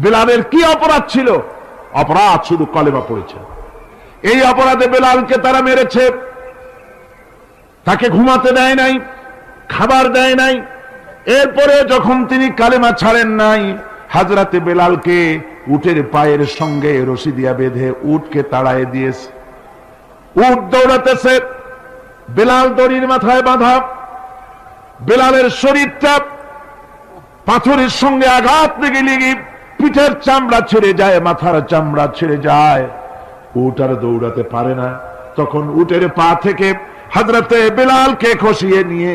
বেলালের কি অপরাধ ছিল? অপরাধ শুধু কলেমা পড়েছে। এই অপরাধে বেলালকে তারা মেরেছে। তাকে ঘুমাতে দেয় নাই, খাবার দেয় নাই। এরপরে যখন তিনি কালেমা ছাড়েন নাই, হাজরাতে বেলালকে উটের পায়ের সঙ্গে রশি দিয়া বেঁধে উটকে তাড়ায় দিয়েছে। উট দৌড়াতেছে। বেলাল দড়ির মাথায় বাঁধা। বেলালের শরীরটা পাথরের সঙ্গে আঘাত লেগে লেগে পিঠের চামড়া ছিঁড়ে যায়, মাথার চামড়া ছিঁড়ে যায়। উট আর দৌড়াতে পারে না। তখন উটের পা থেকে হাজরাতে বেলালকে খসিয়ে নিয়ে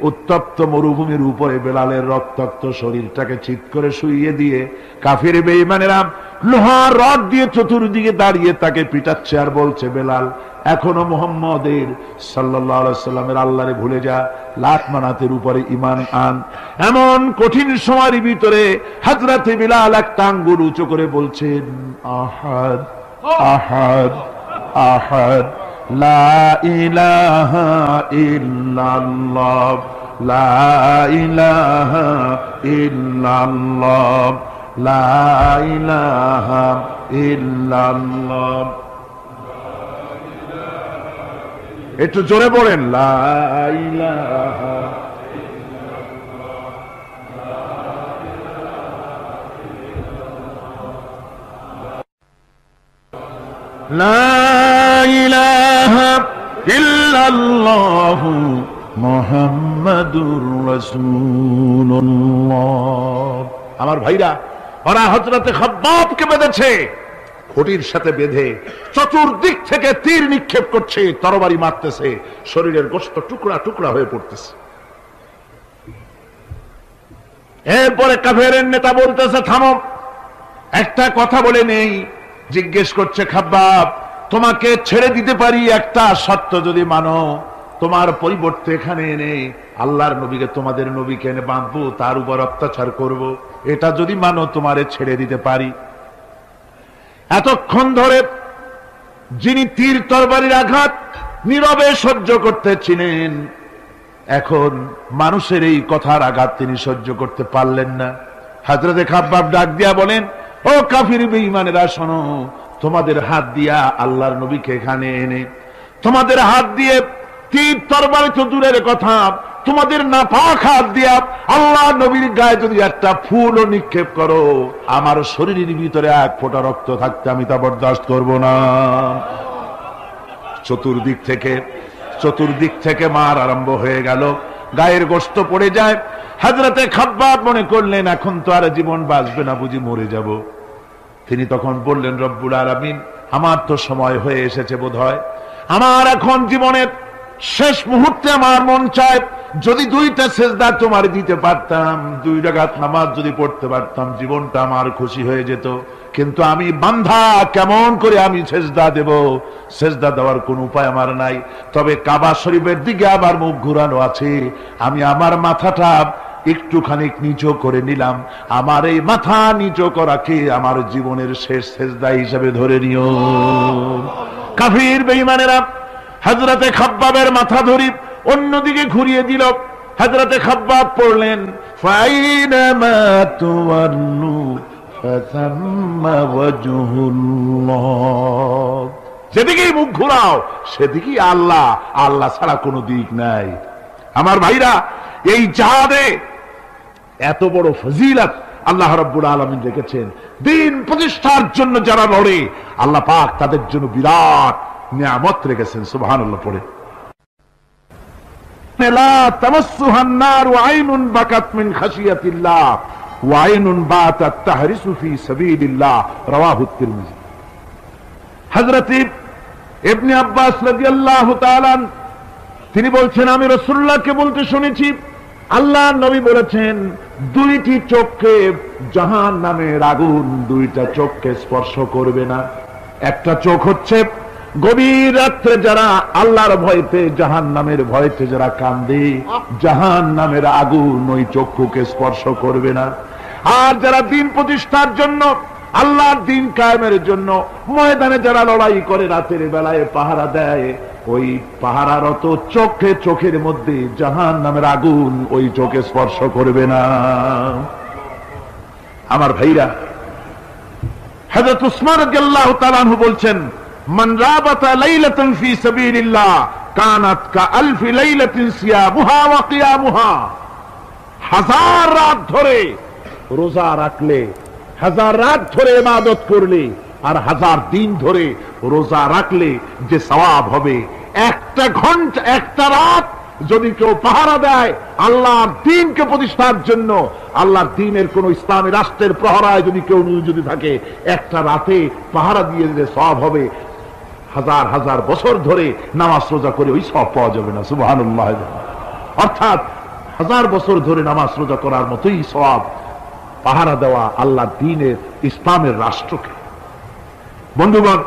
উত্তপ্ত মরুভূমির উপরে বেলালের রক্তাক্ত শরীরটাকে চিত করে শুইয়ে দিয়ে কাফির বেইমানেরা লোহার রড দিয়ে চতুর্দিকে দাঁড়িয়ে তাকে পিটাচ্ছে আর বলছে, বেলাল, এখনও মোহাম্মদের সাল্লামের আল্লাহরে ভুলে যা, লাখ মানাতের উপরে ইমান আন। এমন কঠিন সময়ের ভিতরে হাজরাতে বিলাল একটা আঙ্গুল উঁচু করে বলছেন, আহাদ আহাদ আহাদ। লা ইলাহা একটু জোরে পড়েন লা আমার ভাইরা, ওরা হজরতে খব্বাবকে বেঁধেছে, খুঁটির সাথে বেঁধে চতুর্দিক থেকে তীর নিক্ষেপ করছে, তরবারি মারতেছে, শরীরের গোস্ত টুকরা টুকরা হয়ে পড়তেছে। এরপরে কাফের নেতা বলতেছে থামক একটা কথা বলে নেই জিজ্ঞেস করছে, খাব্বাব, তোমাকে ছেড়ে দিতে পারি একটা সত্য যদি মানো। তোমার পরিবর্তে এখানে এনে আল্লাহর নবীকে, তোমাদের নবীকে এনে বাঁধবো, তার উপর অত্যাচার করব। এটা যদি মানো, তোমারে ছেড়ে দিতে পারি। এতক্ষণ ধরে যিনি তীর তরবারির আঘাত নীরবে সহ্য করতে করতেছিলেন, এখন মানুষের এই কথার আঘাত তিনি সহ্য করতে পারলেন না। হাজরতে খাব্বাব ডাক দিয়া বলেন ও কাফির বেঈমানেরা, শোনো, তোমাদের হাত দিয়া আল্লাহর নবীকে এখানে এনে, তোমাদের হাত দিয়ে তীর তরবারি তো দূরের কথা, তোমাদের না পাক হাত দিয়া আল্লাহ নবীর গায়ে যদি একটা ফুলও নিক্ষেপ করো, আমার শরীরের ভিতরে এক ফোঁটা রক্ত থাকতে আমি তা বরদাস্ত করব না। চতুর্দিক থেকে চতুর্দিক থেকে মার আরম্ভ হয়ে গেল, গায়ের গোস্ত পড়ে যায় হাজরাতে খাব্বাব মনে করলেন, এখন তো আর জীবন বাঁচবে না, বুঝি মরে যাব। তিনি তখন বললেন, রব্বুল আলমিন, আমার তো সময় হয়ে এসেছে বোধ হয় আমার এখন জীবনের শেষ মুহূর্তে আমার মন চায়, যদি দুইটা সেজদা তোমার দিতে পারতাম, দুই রাগাত নামাজ যদি পড়তে পারতাম, জীবনটা আমার খুশি হয়ে যেত। কিন্তু আমি বান্ধা, কেমন করে আমি সেজদা দেব? সেজদা দেওয়ার কোন উপায় আমার নাই। তবে কাবা শরীফের দিকে আবার মুখ ঘুরানো আছে। আমি আমার মাথাটা একটুখানি নিচু করে নিলাম। আমার এই মাথা নিচু করাকে আমার জীবনের শেষ সেজদা হিসাবে ধরে নিও। কাফির বেইমানেরা হাজরাতে খাব্বাবের মাথা ধরি অন্যদিকে ঘুরিয়ে দিল। হাজরাতে খাব্বাব পড়লেন যেদিকেই মুখ ঘুরাও, সেদিকেই আল্লাহ আল্লাহ ছাড়া কোনো দিক নাই। আমার ভাইরা, এই জাহাদে এত বড় ফজিলত আল্লাহ রব্বুল আলমিন রেখেছেন। দিন প্রতিষ্ঠার জন্য যারা লড়ে, আল্লাহ পাক তাদের জন্য বিরাট নিয়ামত রেখেছেন সুবহান আল্লাহ পড়ে তাআলা তিনি বলছেন, আমি রাসূলুল্লাহকে বলতে শুনেছি আল্লাহ নবী বলেছেন, দুইটি চোখকে জাহান নামের আগুন, দুইটা চোখকে স্পর্শ করবে না। একটা চোখ হচ্ছে গভীর রাত্রে যারা আল্লাহর ভয়তে, জাহান নামের ভয়তে যারা কান্দে, জাহান নামের আগুন ওই চক্ষুকে স্পর্শ করবে না। আর যারা দিন প্রতিষ্ঠার জন্য, আল্লাহর দিন কায়েমের জন্য, ময়দানে যারা লড়াই করে রাতের বেলায় পাহারা দেয় ওই পাহারারত চোখে চোখের মধ্যে জাহান নামের আগুন ওই চোখে স্পর্শ করবে না। আমার ভাইরা, হযরত উসমান রাদিয়াল্লাহু তাআলা বলছেন, মান রাবাতা লাইলাতান ফি সাবিলিল্লাহ, কানাত কা আলফি লাইলাতিন সিয়ামুহা ওয়া কিয়ামুহা হাজার রাত ধরে রোজা রাখলে, হাজার রাত ধরে ইবাদত করলে, আর হাজার দিন ধরে রোজা রাখলে যে সওয়াব হবে একটা ঘণ্টা, একটা রাত যদি কেউ পাহারা দেয় আল্লাহর দিনকে প্রতিষ্ঠার জন্য। আল্লাহর দিনের কোন ইসলামী রাষ্ট্রের প্রহরায় যদি কেউ যদি থাকে, একটা রাতে পাহারা দিয়ে দিলে সব হবে। হাজার হাজার বছর ধরে নামাজ রোজা করে ওই সব পাওয়া যাবে না সুবাহ অর্থাৎ হাজার বছর ধরে নামাজ রোজা করার মতোই সব পাহারা দেওয়া আল্লাহ দিনের ইসলামের রাষ্ট্রকে। বন্ধুগণ,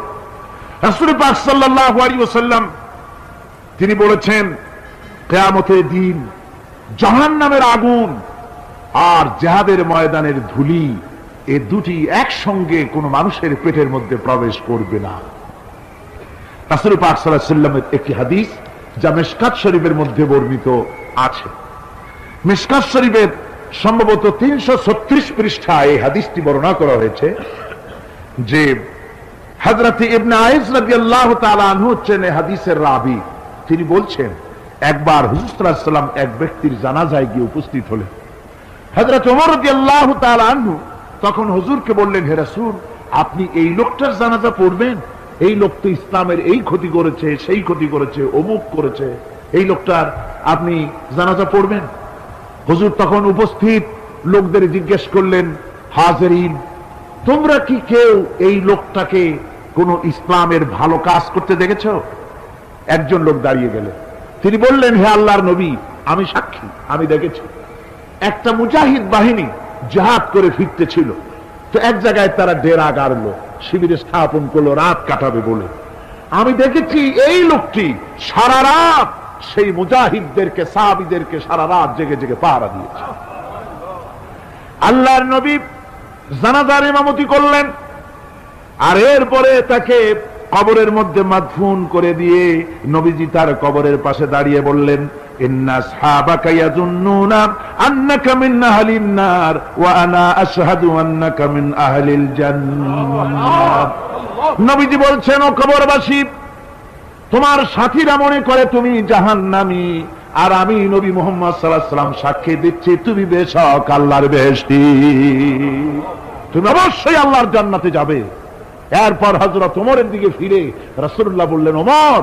রাসুল পাক সাল্লাহ ওসাল্লাম তিনি বলেছেন, কেয়ামতের দিন জাহান নামের আগুন আর জেহাদের ময়দানের ধুলি এ দুটি একসঙ্গে কোন মানুষের পেটের মধ্যে প্রবেশ করবে না। রাসুল পাক সাল্লামের একটি হাদিস যা মেশকাত শরীফের মধ্যে বর্ণিত আছে। মিসকাত শরীফের সম্ভবত তিনশো ছত্রিশ পৃষ্ঠা এই হাদিসটি বর্ণনা করা হয়েছে যে হাজরত ইবনে আইজ রাজি আল্লাহ তালু হচ্ছেন হাদিসের রাবি। তিনি বলছেন, একবার হুজুরাম এক ব্যক্তির জানাজায় গিয়ে উপস্থিত হলেন। হজরত তখন হুজুরকে বললেন আপনি এই লোকটার জানাজা পড়বেন? এই লোক তো ইসলামের এই ক্ষতি করেছে, সেই ক্ষতি করেছে, অমুক করেছে। এই লোকটার আপনি জানাজা পড়বেন? হুজুর তখন উপস্থিত, লোকদের জিজ্ঞেস করলেন, হাজারিন, তোমরা কি কেউ এই লোকটাকে কোন ইসলামের ভালো কাজ করতে দেখেছ? একজন লোক দাঁড়িয়ে গেলেন তিনি বললেন, হে আল্লাহর নবী, আমি সাক্ষী, আমি দেখেছি। একটা মুজাহিদ বাহিনী জাহাদ করে ফিরতে ছিল। তো এক জায়গায় তারা ডেরা গাড়লো, শিবিরে স্থাপন করল, রাত কাটাবে বলে। আমি দেখেছি, এই লোকটি সারা রাত সেই মুজাহিদদেরকে, সাহাবিদেরকে সারা রাত জেগে জেগে পাহারা দিয়েছে। আল্লাহর নবী জানাজার ইমামতি করলেন। আর এরপরে তাকে কবরের মধ্যে মাদফুন করে দিয়ে নবীজি তার কবরের পাশে দাঁড়িয়ে বললেন তোমার সাথীরা মনে করে তুমি জাহান্নামী, আর আমি নবী মোহাম্মদ সাল্লাহ সাক্ষী দিচ্ছি, তুমি বেশক আল্লাহর বেহেশতি। তুমি অবশ্যই আল্লাহর জান্নাতে যাবে। এরপর হজরত ওমরের দিকে ফিরে রসুল্লাহ বললেন, ওমর,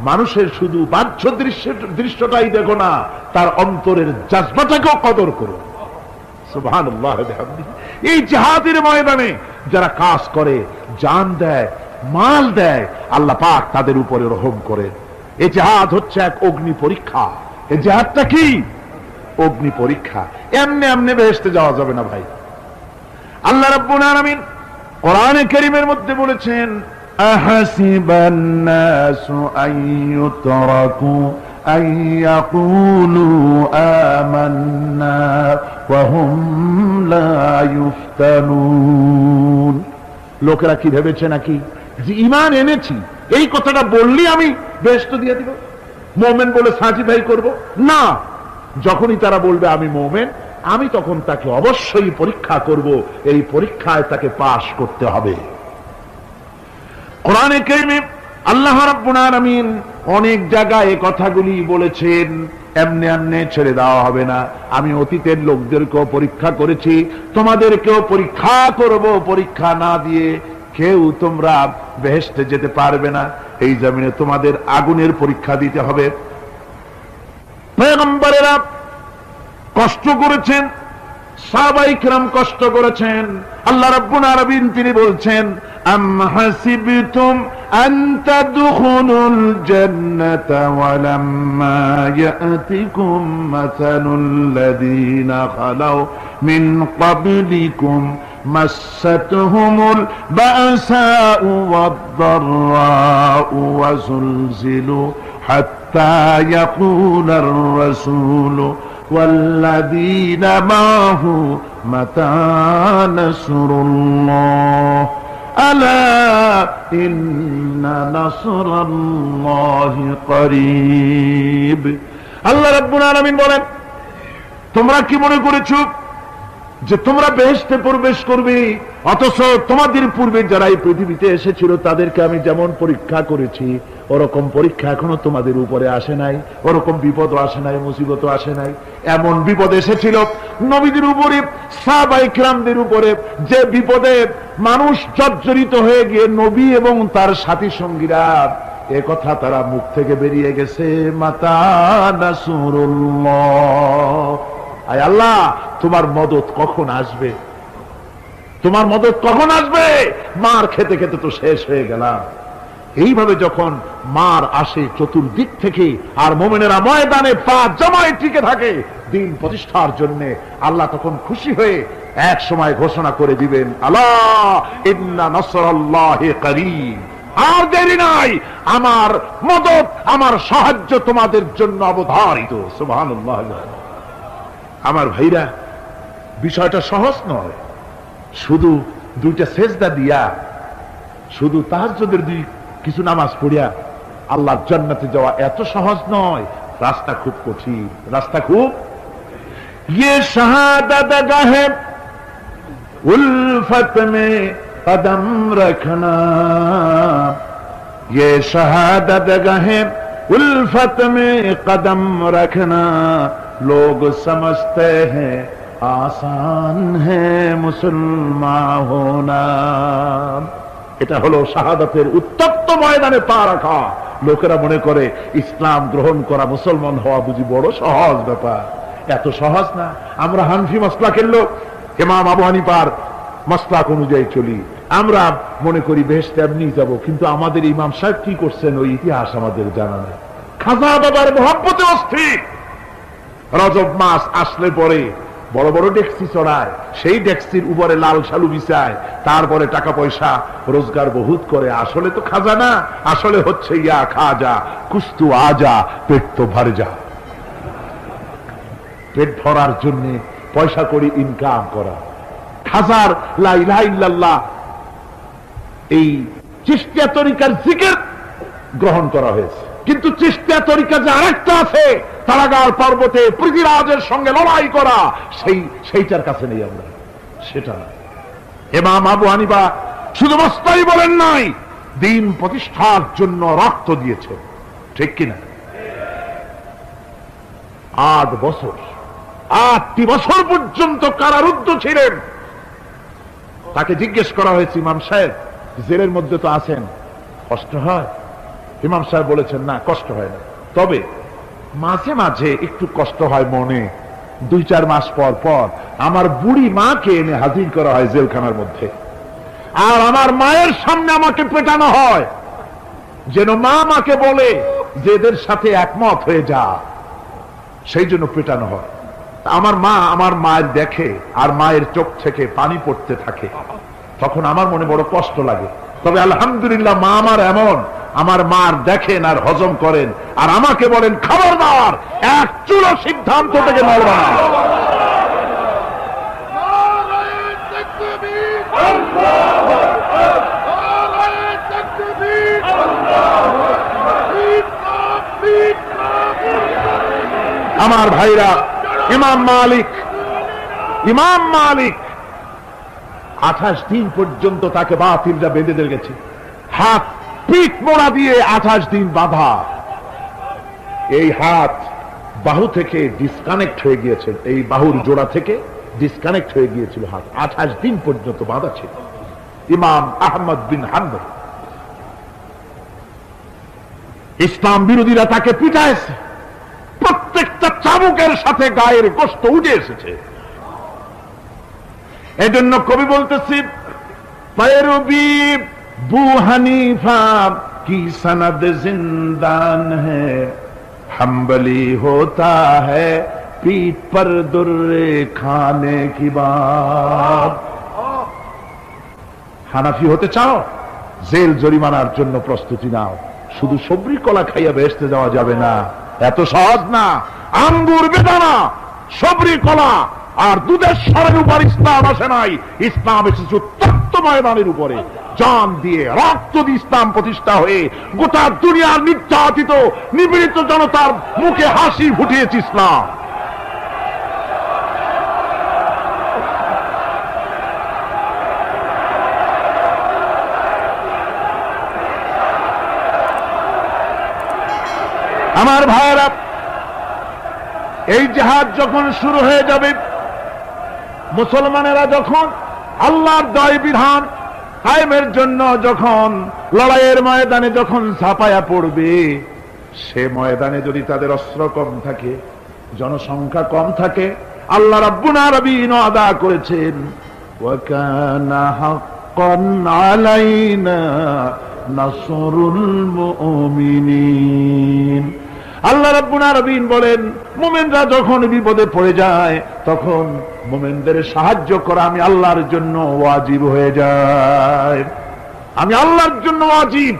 মানুষের শুধু বাহ্য দৃশ্য, দৃশ্যটাই দেখো না, তার অন্তরের জাজবাটাকেও কদর করো। এই জাহাদের ময়দানে যারা কাজ করে, জান দেয়, মাল দেয়, আল্লাহ পাক তাদের উপরে রহম করে এই জাহাদ হচ্ছে এক অগ্নি পরীক্ষা। এই জাহাদটা কি? অগ্নি পরীক্ষা। এমনি এমনি বেহেস্তে যাওয়া যাবে না ভাই। আল্লাহ রাব্বুল আলামিন কোরআনে কারীমের মধ্যে বলেছেন আহাসিবান নাসু আইয়ুতরাকু أن يقولوا آمنا وهم لا يفتنون লোকেরা কি ভেবেছে নাকি যে ইমান এনেছি এই কথাটা বললি আমি বেস্ত দিয়ে দিব মোমেন বলে সাজি ভাই করব না যখনই তারা বলবে আমি মোমেন আমি তখন তাকে অবশ্যই পরীক্ষা করব, এই পরীক্ষায় তাকে পাশ করতে হবে। কোরআনে কেরিমে আল্লাহ রাব্বুল অনেক জায়গায় এই কথাগুলি বলেছেন, এমনি এমনি ছেড়ে দেওয়া হবে না। আমি অতীতের লোকদেরকেও পরীক্ষা করেছি, তোমাদেরকেও পরীক্ষা করব, পরীক্ষা না দিয়ে কেউ তোমরা বেহেস্টে যেতে পারবে না। এই জমিনে তোমাদের আগুনের পরীক্ষা দিতে হবে। পয়গম্বরেরা কষ্ট করেছেন সাহাবাইকরাম কষ্ট করেছেন আল্লাহ রাব্বুল আলামিন তিনি বলছেন আম হাসিবতুম আন তাদখুলুল জান্নাতা ওয়ালাম্মা ইয়াতিকুম মাসালুল লাযিনা খালাউ মিন ক্বাবলিকুম مستهم البأساء والضراء وزلزلوا حتى يقول الرسول والذين معه متى نصر الله ألا إن نصر الله قريب আল্লাহ রাব্বুল আলামিন বলেন তোমরা কি মনে করেছো যে তোমরা বেহেস্তে প্রবেশ করবে অথচ তোমাদের পূর্বে যারা এই পৃথিবীতে এসেছিল তাদেরকে আমি যেমন পরীক্ষা করেছি ওরকম পরীক্ষা এখনও তোমাদের উপরে আসে নাই, ওরকম বিপদ আসে নাই মুসিবত আসে নাই। এমন বিপদ এসেছিল, নবীদের উপরে সাহবাইকরামদের উপরে, যে বিপদে মানুষ জর্জরিত হয়ে গিয়ে নবী এবং তার সাথী সঙ্গীরা, এ কথা তারা মুখ থেকে বেরিয়ে গেছে, মাতা আয় আল্লাহ, তোমার মদত কখন আসবে? তোমার মদত কখন আসবে? মার খেতে খেতে তো শেষ হয়ে গেলাম। এইভাবে যখন মার আসে চতুর্দিক থেকে আর মোমেনেরা ময়দানে পা জমায় টিকে থাকে, দিন প্রতিষ্ঠার জন্য আল্লাহ তখন খুশি হয়ে এক সময় ঘোষণা করে দিবেন আল্লাহ আর দেরি নাই, আমার মদত, আমার সাহায্য তোমাদের জন্য অবধারিত। আমার ভাইরা, বিষয়টা সহজ নয়। শুধু দুইটা সেজদা দিয়া, শুধু তাহাজ্জুদের দুই কিছু নামাজ পড়িয়া আল্লাহর জান্নাতে যাওয়া এত সহজ নয় রাস্তা খুব কঠিন রাস্তা খুব ইয়ে শাহাদাত গাহে উলফত মে কদম রখনা ये शहादत गहे उल्फत में कदम रखना लोग समझते हैं आसान है मुसलमान होना এটা হলো শাহাদাতের উত্তপ্ত ময়দানে পা রাখা। লোকেরা মনে করে ইসলাম গ্রহণ করা মুসলমান হওয়া বুঝি বড় সহজ ব্যাপার। এত সহজ না। আমরা হানফি মসলাকের লোক হেমাম আবু হানিপার মসলাক অনুযায়ী চলি। আমরা মনে করি বেশ তেমনি যাব, কিন্তু আমাদের ইমাম সাহেব কি করছেন ওই ইতিহাস আমাদের জানা নেই। খাজা বাবার মহাব্বতে অস্থির। রজব মাস আসলে পরে বড় বড় ডেক্সি চড়ায়, সেই ডেক্সির উপরে লাল শালু বিছায়, তারপরে টাকা পয়সা রোজগার বহুত করে। আসলে তো খাজা না আসলে হচ্ছে ইয়া খাজা, কুস্তু আজা, পেট তো ভর যা। পেট ভরার জন্য পয়সা করে ইনকাম করা। খাজার লাইল্লাহ এই চিস্তিয়া তরিকার জিকের গ্রহণ করা হয়েছে। কিন্তু চিস্তিয়া তরিকা যে আরেকটা আছে তারাগার পর্বতে পৃথিবীরাজের সঙ্গে লড়াই করা, সেই, সেইটার কাছে নেই আমরা। সেটা না। এমাম আবু হানিবা শুধু মস্তাই বলেন নাই, দিন প্রতিষ্ঠার জন্য রক্ত দিয়েছে ঠিক কিনা? আট বছর, আটটি বছর পর্যন্ত কারারুদ্ধ ছিলেন। তাকে জিজ্ঞেস করা হয়েছে, ইমাম সাহেব, জেলের মধ্যে তো আছেন। কষ্ট হয়? ইমাম সাহেব বলেছেন, না, কষ্ট হয় না। তবে মাঝে মাঝে একটু কষ্ট হয় মনে। দুই, চার মাস পর পর আমার বুড়ি মাকে এনে হাজির করা হয় জেলখানার মধ্যে। আর আমার মায়ের সামনে আমাকে পেটানো হয়। যেন মা আমাকে বলে যে এদের সাথে একমত হয়ে যা। সেই জন্য পেটানো হয়। আমার মা আমার মায়ের দেখে আর মায়ের চোখ থেকে পানি পড়তে থাকে। তখন আমার মনে বড় কষ্ট লাগে। তবে আলহামদুলিল্লাহ মা আমার এমন। আমার মার দেখেন আর হজম করেন। আর আমাকে বলেন, খবরদার, এক চুলো সিদ্ধান্ত থেকে নড়বা। আমার ভাইরা, ইমাম মালিক ইমাম মালিক, আঠাশ দিন পর্যন্ত তাকে বাতিলরা বেঁধে দিয়ে গেছে। হাত পিঠ মোড়া দিয়ে আঠাশ দিন বাধা। এই হাত বাহু থেকে ডিসকানেক্ট হয়ে গিয়েছে। এই বাহুর জোড়া থেকে ডিসকানেক্ট হয়ে গিয়েছিল হাত। আঠাশ দিন পর্যন্ত বাধা ছিল। ইমাম আহমদ বিন হাম্বল। ইসলাম বিরোধীরা তাকে পিটাইছে। প্রত্যেকটা চাবুকের সাথে গায়ের গোস্ত উঠে এসেছে। এজন্য কবি বলতেছি বু হানিফা কি সনদ জিন্দান হম্বলি হোতা হীঠ পর দুর্রে খানে কি বাত? হানাফি হতে চাও? জেল জরিমানার জন্য প্রস্তুতি নাও। শুধু সবরি কলা খাইয়া বেসতে যাওয়া যাবে না। এত সহজ না। আঙ্গুর বেদানা, সবরি কলা আর দুধের সরের উপর ইসলাম আসে নাই। ইসলাম এসেছে উত্তপ্ত ময়দানের উপরে। জান দিয়ে, রক্ত দিয়ে ইসলাম প্রতিষ্ঠা হয়ে গোটা দুনিয়ার নির্যাতিত, নিপীড়িত জনতার মুখে হাসি ফুটিয়েছে ইসলাম। আমার ভাইয়েরা, এই জাহাজ যখন শুরু হয়ে যাবে মুসলমানেরা যখন আল্লাহর দয় বিধান কায়েমের জন্য যখন লড়াইয়ের ময়দানে যখন ঝাঁপায়া পড়বে, সে ময়দানে যদি তাদের অস্ত্র কম থাকে, জনসংখ্যা কম থাকে, আল্লাহ রাব্বুল আলামিন আদা করেছেন আলাইনা নাসরুল মুমিনিন। আল্লাহ রাব্বুল আলামিন বলেন, মুমিনরা যখন বিপদে পড়ে যায়, তখন মুমিনদের সাহায্য করা আমি আল্লাহর জন্য ওয়াজিব হয়ে যায়। আমি আল্লাহর জন্য ওয়াজিব।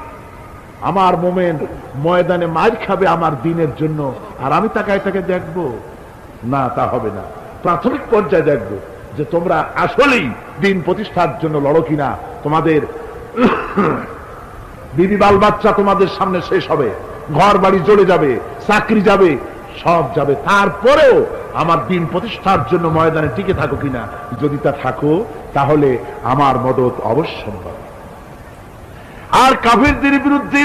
আমার মোমেন ময়দানে মার খাবে আমার দিনের জন্য, আর আমি তাকায় তাকে দেখব। না, তা হবে না। প্রাথমিক পর্যায়ে দেখব যে তোমরা আসলেই দিন প্রতিষ্ঠার জন্য লড়ো কিনা। তোমাদের বিবি বাল বাচ্চা তোমাদের সামনে শেষ হবে। ঘর বাড়ি চলে যাবে, চাকরি যাবে, সব যাবে। তারপরেও আমার দিন প্রতিষ্ঠার জন্য ময়দানে টিকে থাকো কিনা, যদি তা থাকো, তাহলে আমার মদত অবশ্যই পাবে আর কাফিরদের বিরুদ্ধে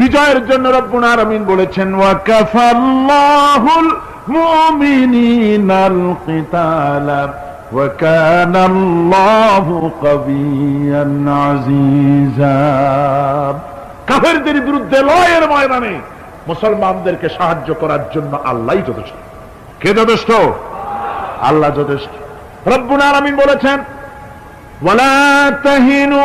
বিজয়ের জন্য রব্বুল আলামিন বলেছেন ওয়া কাফাল্লাহুল মুমিনিনাল কিতালা ওয়া কানাল্লাহু কাবিয়ান আজিজা কাফেরদের বিরুদ্ধে লয়ের ময়দানে মুসলমানদেরকে সাহায্য করার জন্য আল্লাহই যথেষ্ট কে যথেষ্ট আল্লাহ যথেষ্ট রব্বুল আলামিন বলেছেন ওয়ালা তাহিনু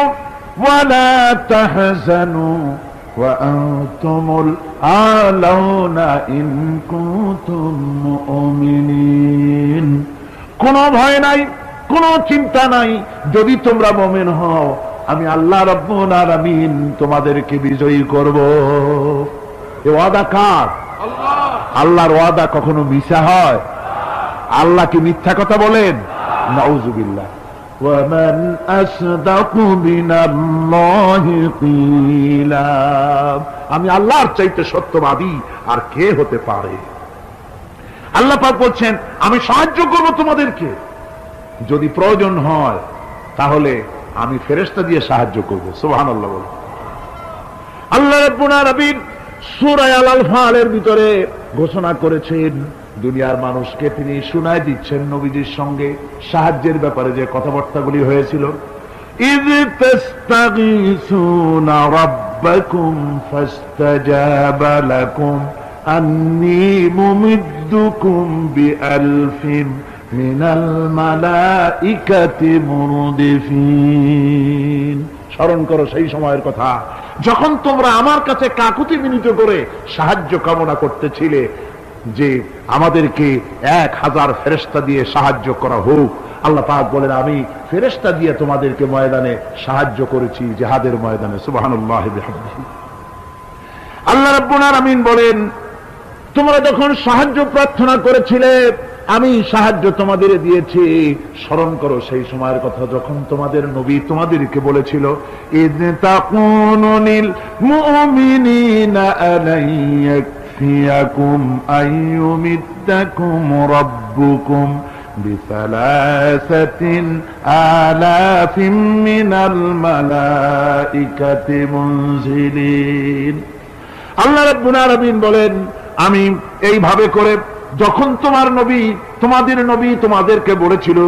ولا تحزنوا وأنتم الأعلون إن كنتم مؤمنين কোনো ভয় নাই কোনো চিন্তা নাই যদি তোমরা মমিন হও আমি আল্লাহ রব্বুল আলামিন তোমাদেরকে বিজয়ী করব এ ওয়াদা কার আল্লাহর ওয়াদা কখনো মিশা হয় আল্লাহ কি মিথ্যা কথা বলেন নাউজুবিল্লাহ ومن أصدق من الله قيلا আমি আল্লাহর চাইতে সত্যবাদী আর কে হতে পারে আল্লাহ পাক বলছেন আমি সাহায্য করব তোমাদেরকে যদি প্রয়োজন হয় তাহলে আমি ফেরেস্তা দিয়ে সাহায্য করব সুবহান আল্লাহ বল আল্লাহ রাব্বুল আলামিন সূরা আল আনফালের ভিতরে ঘোষণা করেছেন দুনিয়ার মানুষকে তিনি শুনায় দিচ্ছেন নবীজির সঙ্গে সাহায্যের ব্যাপারে যে কথাবার্তাগুলি হয়েছিল إذ تستغيثون ربكم فاستجاب لكم أني ممدكم بألف من الملائكة مردفين স্মরণ করো সেই সময়ের কথা যখন তোমরা আমার কাছে কাকুতি মিনিত করে সাহায্য কামনা করতেছিলে যে আমাদেরকে এক হাজার ফেরেস্তা দিয়ে সাহায্য করা হোক আল্লাহ পাক বলেন আমি ফেরেস্তা দিয়ে তোমাদেরকে ময়দানে সাহায্য করেছি জেহাদের ময়দানে সুবাহানুল্লাহ আল্লাহ রাব্বুল আলামিন বলেন তোমরা যখন সাহায্য প্রার্থনা করেছিলে আমি সাহায্য তোমাদের দিয়েছি স্মরণ করো সেই সময়ের কথা যখন তোমাদের নবী তোমাদেরকে বলেছিল ইদ তাকুনুনিল মুমিনিনা আলাইয়াক يكفيكم أن يمدكم ربكم بثلاثة آلاف من الملائكة منزلين আল্লাহ রাব্বুল আলামিন বলেন আমি এইভাবে করে যখন তোমার নবী, তোমাদের নবী তোমাদেরকে বলেছিল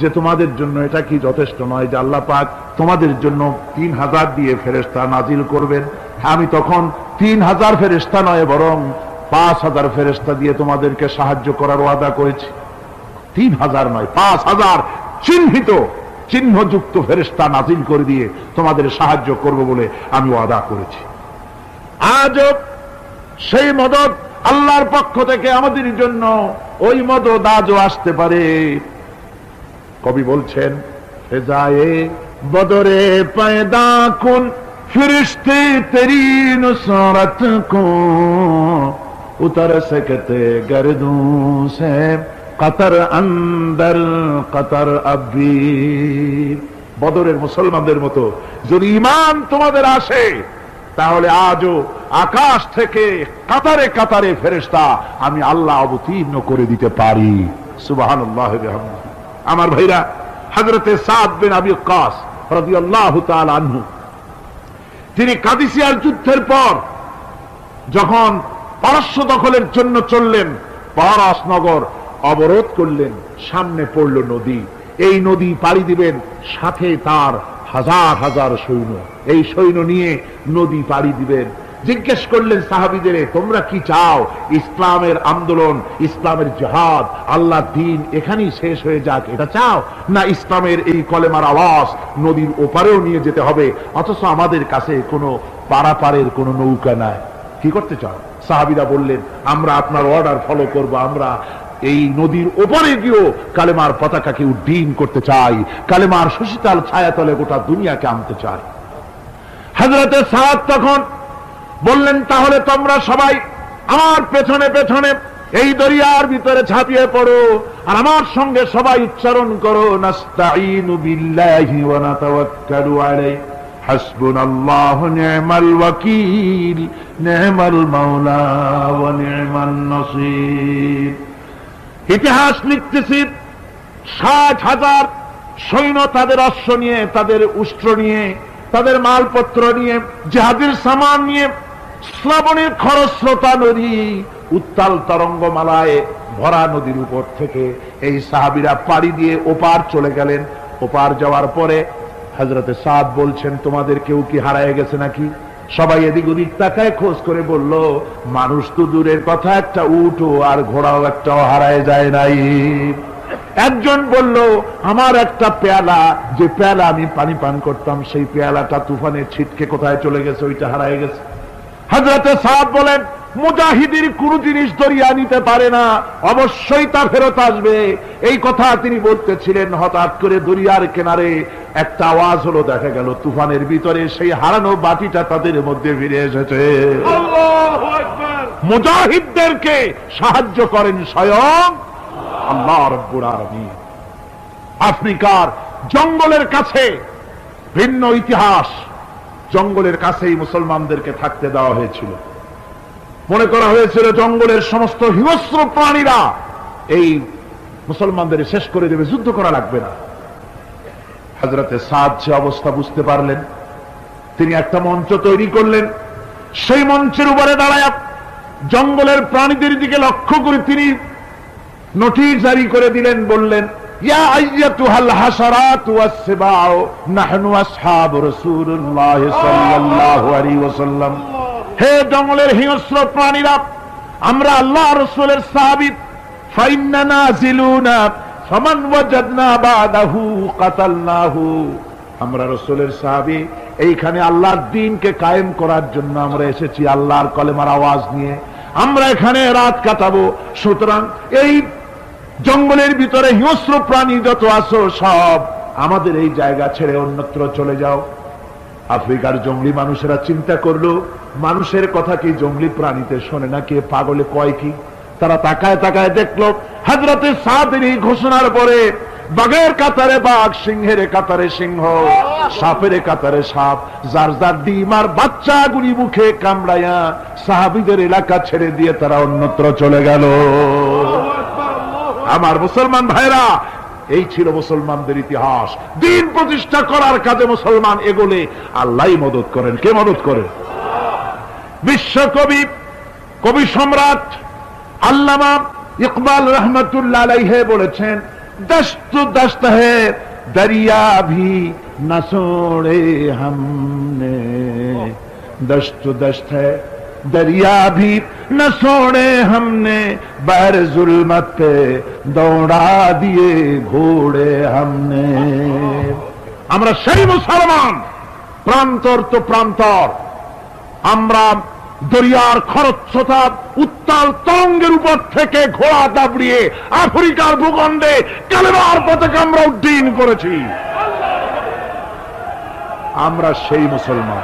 যে তোমাদের জন্য এটা কি যথেষ্ট নয় যে আল্লাহ পাক তোমাদের জন্য তিন হাজার দিয়ে ফেরেস্তা নাজিল করবেন। আমি তখন তিন হাজার ফেরেস্তা নয়, বরং পাঁচ হাজার ফেরেস্তা দিয়ে তোমাদেরকে সাহায্য করার ওয়াদা করেছি। তিন হাজার নয়, পাঁচ হাজার চিহ্নিত, চিহ্নযুক্ত ফেরেস্তা নাজিল করে দিয়ে তোমাদের সাহায্য করব বলে আমি ওয়াদা করেছি। আজ সেই মদত আল্লাহর পক্ষ থেকে আমাদের জন্য ওই মতো দাজও আসতে পারে। কবি বলছেন বদরে পায়দা কুন ফিরিস্তে তেরি নুসরত কো, উতর সকতে গরদু সে কতর আন্দর কতর আব্বি বদরের মুসলমানদের মতো যদি ইমান তোমাদের আসে তাহলে আজও আকাশ থেকে কাতারে কাতারে ফেরেস্তা আমি আল্লাহ অবতীর্ণ করে দিতে পারি। সুবাহ আমার ভাইরা হজরতে সাদ বিন আবি কাস রবি আল্লাহ আনহু, তিনি কাদিসিয়ার যুদ্ধের পর যখন পারস্য দখলের জন্য চললেন পারাসনগর অবরোধ করলেন, সামনে পড়ল নদী। এই নদী পাড়ি দিবেন, সাথে তার হাজার হাজার সৈন্য। এই সৈন্য নিয়ে নদী পাড়ি দিবেন। জিজ্ঞেস করলেন সাহাবিদের, তোমরা কি চাও? ইসলামের আন্দোলন, ইসলামের জাহাদ আল্লাহ দিন এখানেই শেষ হয়ে যাক, এটা চাও? না ইসলামের এই কলেমার আওয়াজ নদীর ওপারেও নিয়ে যেতে হবে? অথচ আমাদের কাছে কোনো পারাপারের কোনো নৌকা নাই। কি করতে চাও? সাহাবিরা বললেন, আমরা আপনার অর্ডার ফলো করব, আমরা এই নদীর ওপরে গিয়েও কালেমার পতাকাকে উড্ডীন করতে চাই। কালেমার সুশীতাল ছায়াতলে গোটা দুনিয়াকে আনতে চাই। হাজরতে সাদ তখন বললেন, তাহলে তোমরা সবাই আমার পেছনে পেছনে এই দরিয়ার ভিতরে ছাপিয়ে পড়ো আর আমার সঙ্গে সবাই উচ্চারণ করো নাস্তাইনু ইতিহাস লিখতেছি, ষাট হাজার সৈন্য তাদের অশ্ব নিয়ে, তাদের উষ্ট্র নিয়ে, তাদের মালপত্র নিয়ে, জাহাজের সামান নিয়ে, শ্রাবণের খরস্রোতা নদী, উত্তাল তরঙ্গমালায় ভরা নদীর উপর থেকে এই সাহাবিরা পাড়ি দিয়ে ওপার চলে গেলেন। ওপার যাওয়ার পরে হজরতে সাদ বলছেন, তোমাদের কেউ কি হারায় গেছে নাকি? সবাই এদিক ওদিক তাকায় খোঁজ করে বলল, মানুষ তো দূরের কথা, একটা উঠো আর ঘোড়াও একটাও হারায় যায় নাই। একজন বলল, আমার একটা পেয়ালা, যে পেয়ালা আমি পানি পান করতাম, সেই পেয়ালাটা তুফানে ছিটকে কোথায় চলে গেছে, ওইটা হারায় গেছে। হাজরাতে সাহাব বলেন মুজাহিদের কোন জিনিস দরিয়া নিতে পারে না। অবশ্যই তা ফেরত আসবে। এই কথা তিনি বলতেছিলেন হঠাৎ করে দরিয়ার কেনারে। একটা আওয়াজ হলো দেখা গেল তুফানের ভিতরে সেই হারানো বাটিটা তাদের মধ্যে ফিরে এসেছে। মুজাহিদদেরকে সাহায্য করেন স্বয়ং আল্লাহ রব্বুল আলামিন। আফ্রিকার জঙ্গলের কাছে ভিন্ন ইতিহাস। জঙ্গলের কাছেই মুসলমানদেরকে থাকতে দেওয়া হয়েছিল। মনে করা হয়েছিল, জঙ্গলের সমস্ত হিংস্র প্রাণীরা এই মুসলমানদের শেষ করে দেবে, যুদ্ধ করা লাগবে না। হাজরাতে সাদ সে অবস্থা বুঝতে পারলেন, তিনি একটা মঞ্চ তৈরি করলেন। সেই মঞ্চের উপরে দাঁড়ায় জঙ্গলের প্রাণীদের দিকে লক্ষ্য করে তিনি নোটিশ জারি করে দিলেন, বললেন আমরা আল্লাহ আমরা রসুলের সাহাবী, এইখানে আল্লাহর দিনকে কায়েম করার জন্য আমরা এসেছি আল্লাহর কলেমার আওয়াজ নিয়ে। আমরা এখানে রাত কাটাবো। সুতরাং এই জঙ্গলের ভিতরে হিংস্র প্রাণী যত আসো সব আমাদের এই জায়গা ছেড়ে অন্যত্র চলে যাও। আফ্রিকার জঙ্গলি মানুষেরা চিন্তা করল, মানুষের কথা কি জঙ্গলি প্রাণীতে শোনে না কে পাগলে কয় কি? তারা তাকায় তাকায় দেখল হাজরতে সাদের এই ঘোষণার পরে বাঘের কাতারে বাঘ, সিংহের কাতারে সিংহ, সাপের কাতারে সাপ, যার যার ডিম আর বাচ্চা গুলি মুখে কামড়াইয়া সাহাবিদের এলাকা ছেড়ে দিয়ে তারা অন্যত্র চলে গেল। আমার মুসলমান ভাইরা, এই ছিল মুসলমানদের ইতিহাস। দিন প্রতিষ্ঠা করার কাজে মুসলমান এগোলে আল্লাহ মদত করেন। কে মদত করে? বিশ্বকবি কবি সম্রাট আল্লামা ইকবাল রহমতুল্লাহ বলেছেন, দস্ত দস্ত দরিয়া ভি না হামনে। দস্ত দস্ত दरिया भी न छोड़े हमने बैर जुल्मत पे दौड़ा दिए ঘোড়ে हमने আমরা সেই মুসলমান প্রান্তর তো প্রান্তর আমরা দরিয়ার খরচ্ছতা উত্তাল তরঙ্গের উপর থেকে ঘোড়া দাবড়িয়ে আফ্রিকার ভূখণ্ডে কালেবার পতাকা আমরা উড্ডীন করেছি আমরা সেই মুসলমান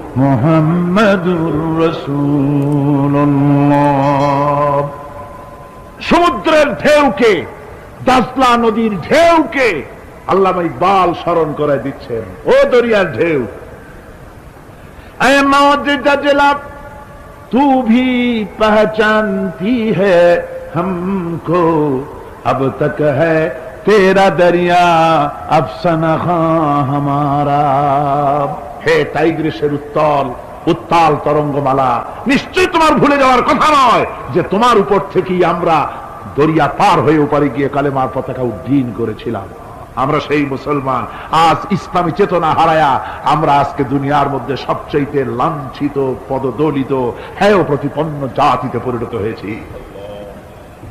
মোহাম্মদুর রসুল্লাহ সমুদ্রের ঢেউকে, দাসলা নদীর ঢেউকে আল্লাহ ইকবাল স্মরণ করে দিচ্ছেন। ও দরিয়ার ঢেউ। জেলা, তু ভি পহচানতি হমকো अब तक है দরিয়া दरिया अफसना হে টাইগ্রিসের উত্তল, উত্তাল তরঙ্গমালা, নিশ্চয় তোমার ভুলে যাওয়ার কথা নয় যে তোমার উপর থেকেই আমরা দরিয়া পার হয়ে ওপারে গিয়ে কালেমার পতাকা উড্ডীন করেছিলাম। আমরা সেই মুসলমান, আজ ইসলামী চেতনা হারায়া আমরা আজকে দুনিয়ার মধ্যে সবচাইতে লাঞ্ছিত, পদদলিত হ্যাঁ প্রতিপন্ন জাতিতে পরিণত হয়েছি।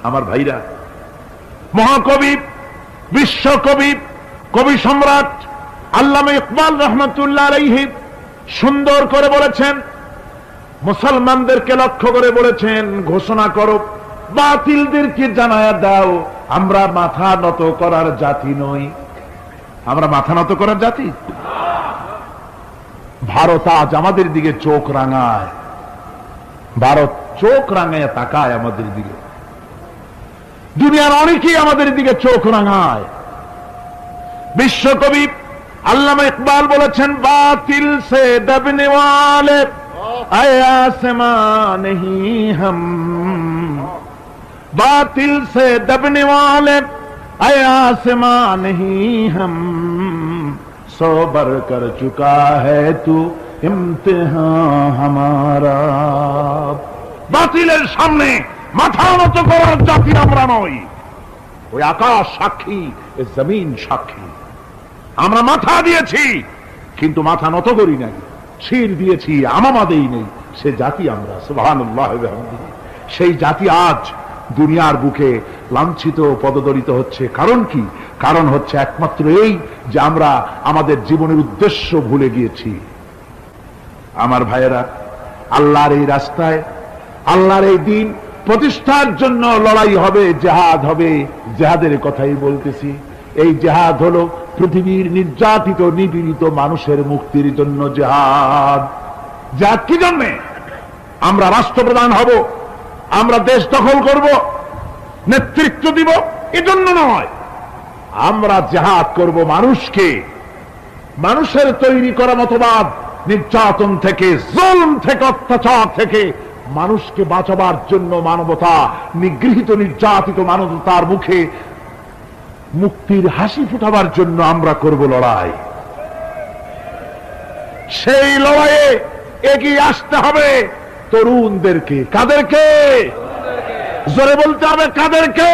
আমার ভাইরা, মহাকবি, বিশ্বকবি, কবি সম্রাট আল্লামা ইকবাল রহমতুল্লাহ সুন্দর করে বলেছেন, মুসলমানদেরকে লক্ষ্য করে বলেছেন, ঘোষণা করো বাতিলদেরকে জানায়া দাও, আমরা মাথা নত করার জাতি নই। আমরা মাথা নত করার জাতি? ভারত আজ আমাদের দিকে চোখ রাঙায়। ভারত চোখ রাঙায়, তাকায় আমাদের দিকে। দুনিয়ার অনেকেই আমাদের দিকে চোখ রাঙায়। বিশ্বকবি আল্লামা ইকবাল বলেছেন বাতিল সে দবনে वाले आसमां नहीं हम बातिल से दबने वाले आसमां नहीं हम सो बर कर चुका है तू इम्तिहान हमारा বাতিলের সামনে মাথা নত করার জাতি আমরা নই ওই আকাশ সাক্ষী এ জমিন সাক্ষী আমরা মাথা দিয়েছি, কিন্তু মাথা নত করি নাই। শির দিয়েছি আমামা নেই। সে জাতি আমরা সেই জাতি আজ দুনিয়ার বুকে লাঞ্ছিত পদদলিত হচ্ছে। কারণ কি? কারণ হচ্ছে একমাত্র এই যে আমরা আমাদের জীবনের উদ্দেশ্য ভুলে গিয়েছি। আমার ভাইয়েরা, আল্লাহর এই রাস্তায়, আল্লাহর এই দিন প্রতিষ্ঠার জন্য লড়াই হবে, জেহাদ হবে। জেহাদের কথাই বলতেছি। এই জেহাদ হলো পৃথিবীর নির্যাতিত, নিপীড়িত মানুষের মুক্তির জন্য জেহাদ। জেহাদ কি জন্যে? আমরা রাষ্ট্রপ্রধান হব, আমরা দেশ দখল করব, নেতৃত্ব দিব, এজন্য নয়। আমরা জেহাদ করব মানুষকে। মানুষের তৈরি করা মতবাদ, নির্যাতন থেকে, জুলম থেকে, অত্যাচার থেকে মানুষকে বাঁচাবার জন্য মানবতা, নিগৃহীত, নির্যাতিত মানবতার মুখে মুক্তির হাসি ফুটাবার জন্য আমরা করব লড়াই। সেই লড়াইয়ে এগিয়ে আসতে হবে তরুণদেরকে। কাদেরকে? জোরে বলতে হবে, কাদেরকে?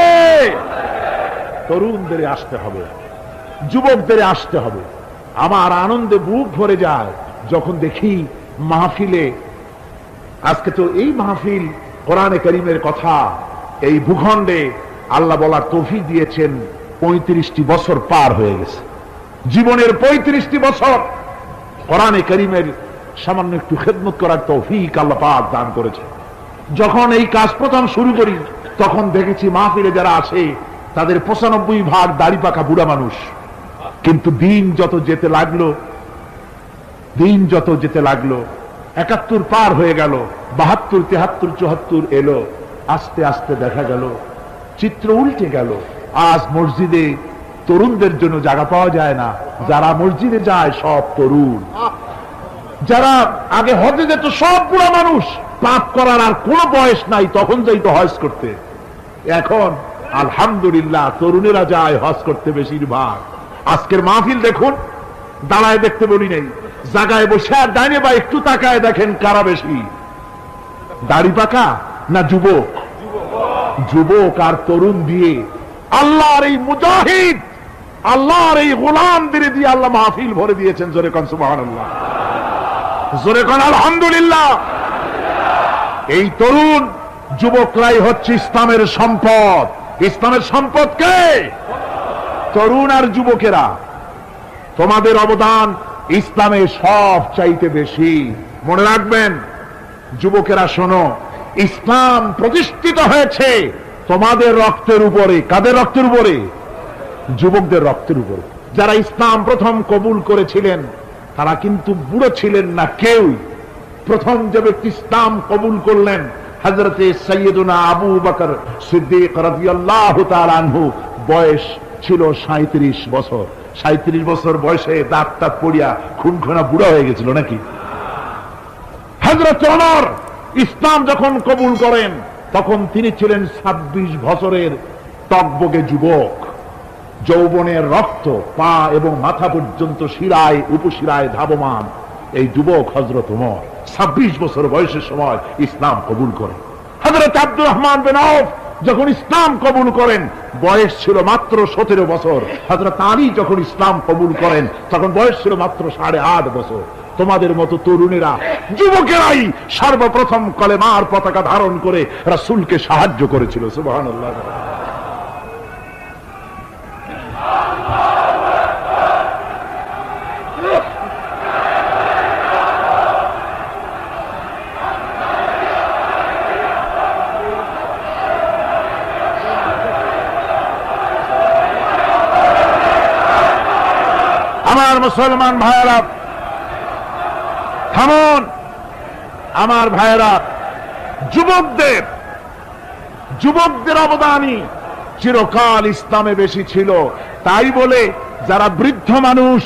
তরুণদের আসতে হবে, যুবকদের আসতে হবে। আমার আনন্দে বুক ভরে যায় যখন দেখি মাহফিলে, আজকে তো এই মাহফিল কোরআনে করিমের কথা, এই ভূখণ্ডে আল্লাহ বলার তফি দিয়েছেন। পঁয়ত্রিশটি বছর পার হয়ে গেছে। জীবনের পঁয়ত্রিশটি বছর কোরআনে করিমের সামান্য একটু খেদমত করার তৌফিক আল্লাহ দান করেছে। যখন এই কাজ প্রথম শুরু করি, তখন দেখেছি মাহফিলে যারা আসে তাদের পঁচানব্বই ভাগ দাড়ি পাকা বুড়া মানুষ। কিন্তু দিন যত যেতে লাগল, দিন যত যেতে লাগল, একাত্তর পার হয়ে গেল, বাহাত্তর, তেহাত্তর চুহাত্তর এলো, আস্তে আস্তে দেখা গেল, চিত্র উল্টে গেল। আজ মসজিদে তরুণদের জন্য জায়গা পাওয়া যায় না। যারা মসজিদে যায়, সব তরুণ। যারা আগে হজে যেত, সব বুড়া মানুষ। পাপ করার আর কোন বয়স নাই, তখন যাইতো হজ করতে। এখন আলহামদুলিল্লাহ তরুণেরা যায় হজ করতে বেশিরভাগ। আজকের মাহফিল দেখুন, দাঁড়ায় দেখতে বলি নেই। জায়গায় বসে আর ডাইনে বা একটু তাকায় দেখেন কারা বেশি। দাড়ি পাকা না যুবক। যুবক আর তরুণ দিয়ে আল্লাহর এই মুজাহিদ, আল্লাহর এই গোলামদের দিয়ে আল্লাহ মাহফিল ভরে দিয়েছেন জোরে কন সুবাহ জোরে কন আলহামদুলিল্লাহ। এই তরুণ যুবকরাই হচ্ছে ইসলামের সম্পদ। ইসলামের সম্পদ কে? তরুণ আর যুবকেরা, তোমাদের অবদান ইসলামে সব চাইতে বেশি। মনে রাখবেন, যুবকেরা শোনো, ইসলাম প্রতিষ্ঠিত হয়েছে। তোমাদের রক্তের উপরে, কাদের রক্তের উপরে? যুবকদের রক্তের উপরে। যারা ইসলাম প্রথম কবুল করেছিলেন, তারা কিন্তু বুড়ো ছিলেন না কেউ প্রথম যে ব্যক্তি ইসলাম কবুল করলেন হজরতে সৈয়দুনা আবু বকর সিদ্দিক বয়স ছিল সাঁত্রিশ বছর। সাঁত্রিশ বছর বয়সে দাঁত তাত পড়িয়া খুনখুনা বুড়া হয়ে গেছিল নাকি? হজরত ইসলাম যখন কবুল করেন তখন তিনি ছিলেন ২৬ বছরের টকবগে যুবক। যৌবনের রক্ত, পা এবং মাথা পর্যন্ত শিরায়, উপশিরায় ধাবমান এই যুবক হজরত উমর। ২৬ বছর বয়সের সময় ইসলাম কবুল করেন। হজরত আব্দুর রহমান বিন আউফ যখন ইসলাম কবুল করেন, বয়স ছিল মাত্র সতেরো বছর। হজরত আলী যখন ইসলাম কবুল করেন, তখন বয়স ছিল মাত্র সাড়ে আট বছর। তোমাদের মতো তরুণেরা, যুবকেরাই সর্বপ্রথম কলেমার পতাকা ধারণ করে রাসূলকে সাহায্য করেছিল, সুবহানাল্লাহ। আমার মুসলমান ভাইয়েরা থামুন। আমার ভাইয়েরা, যুবকদের যুবকদের অবদানই চিরকাল ইসলামে বেশি ছিল। তাই বলে যারা বৃদ্ধ মানুষ,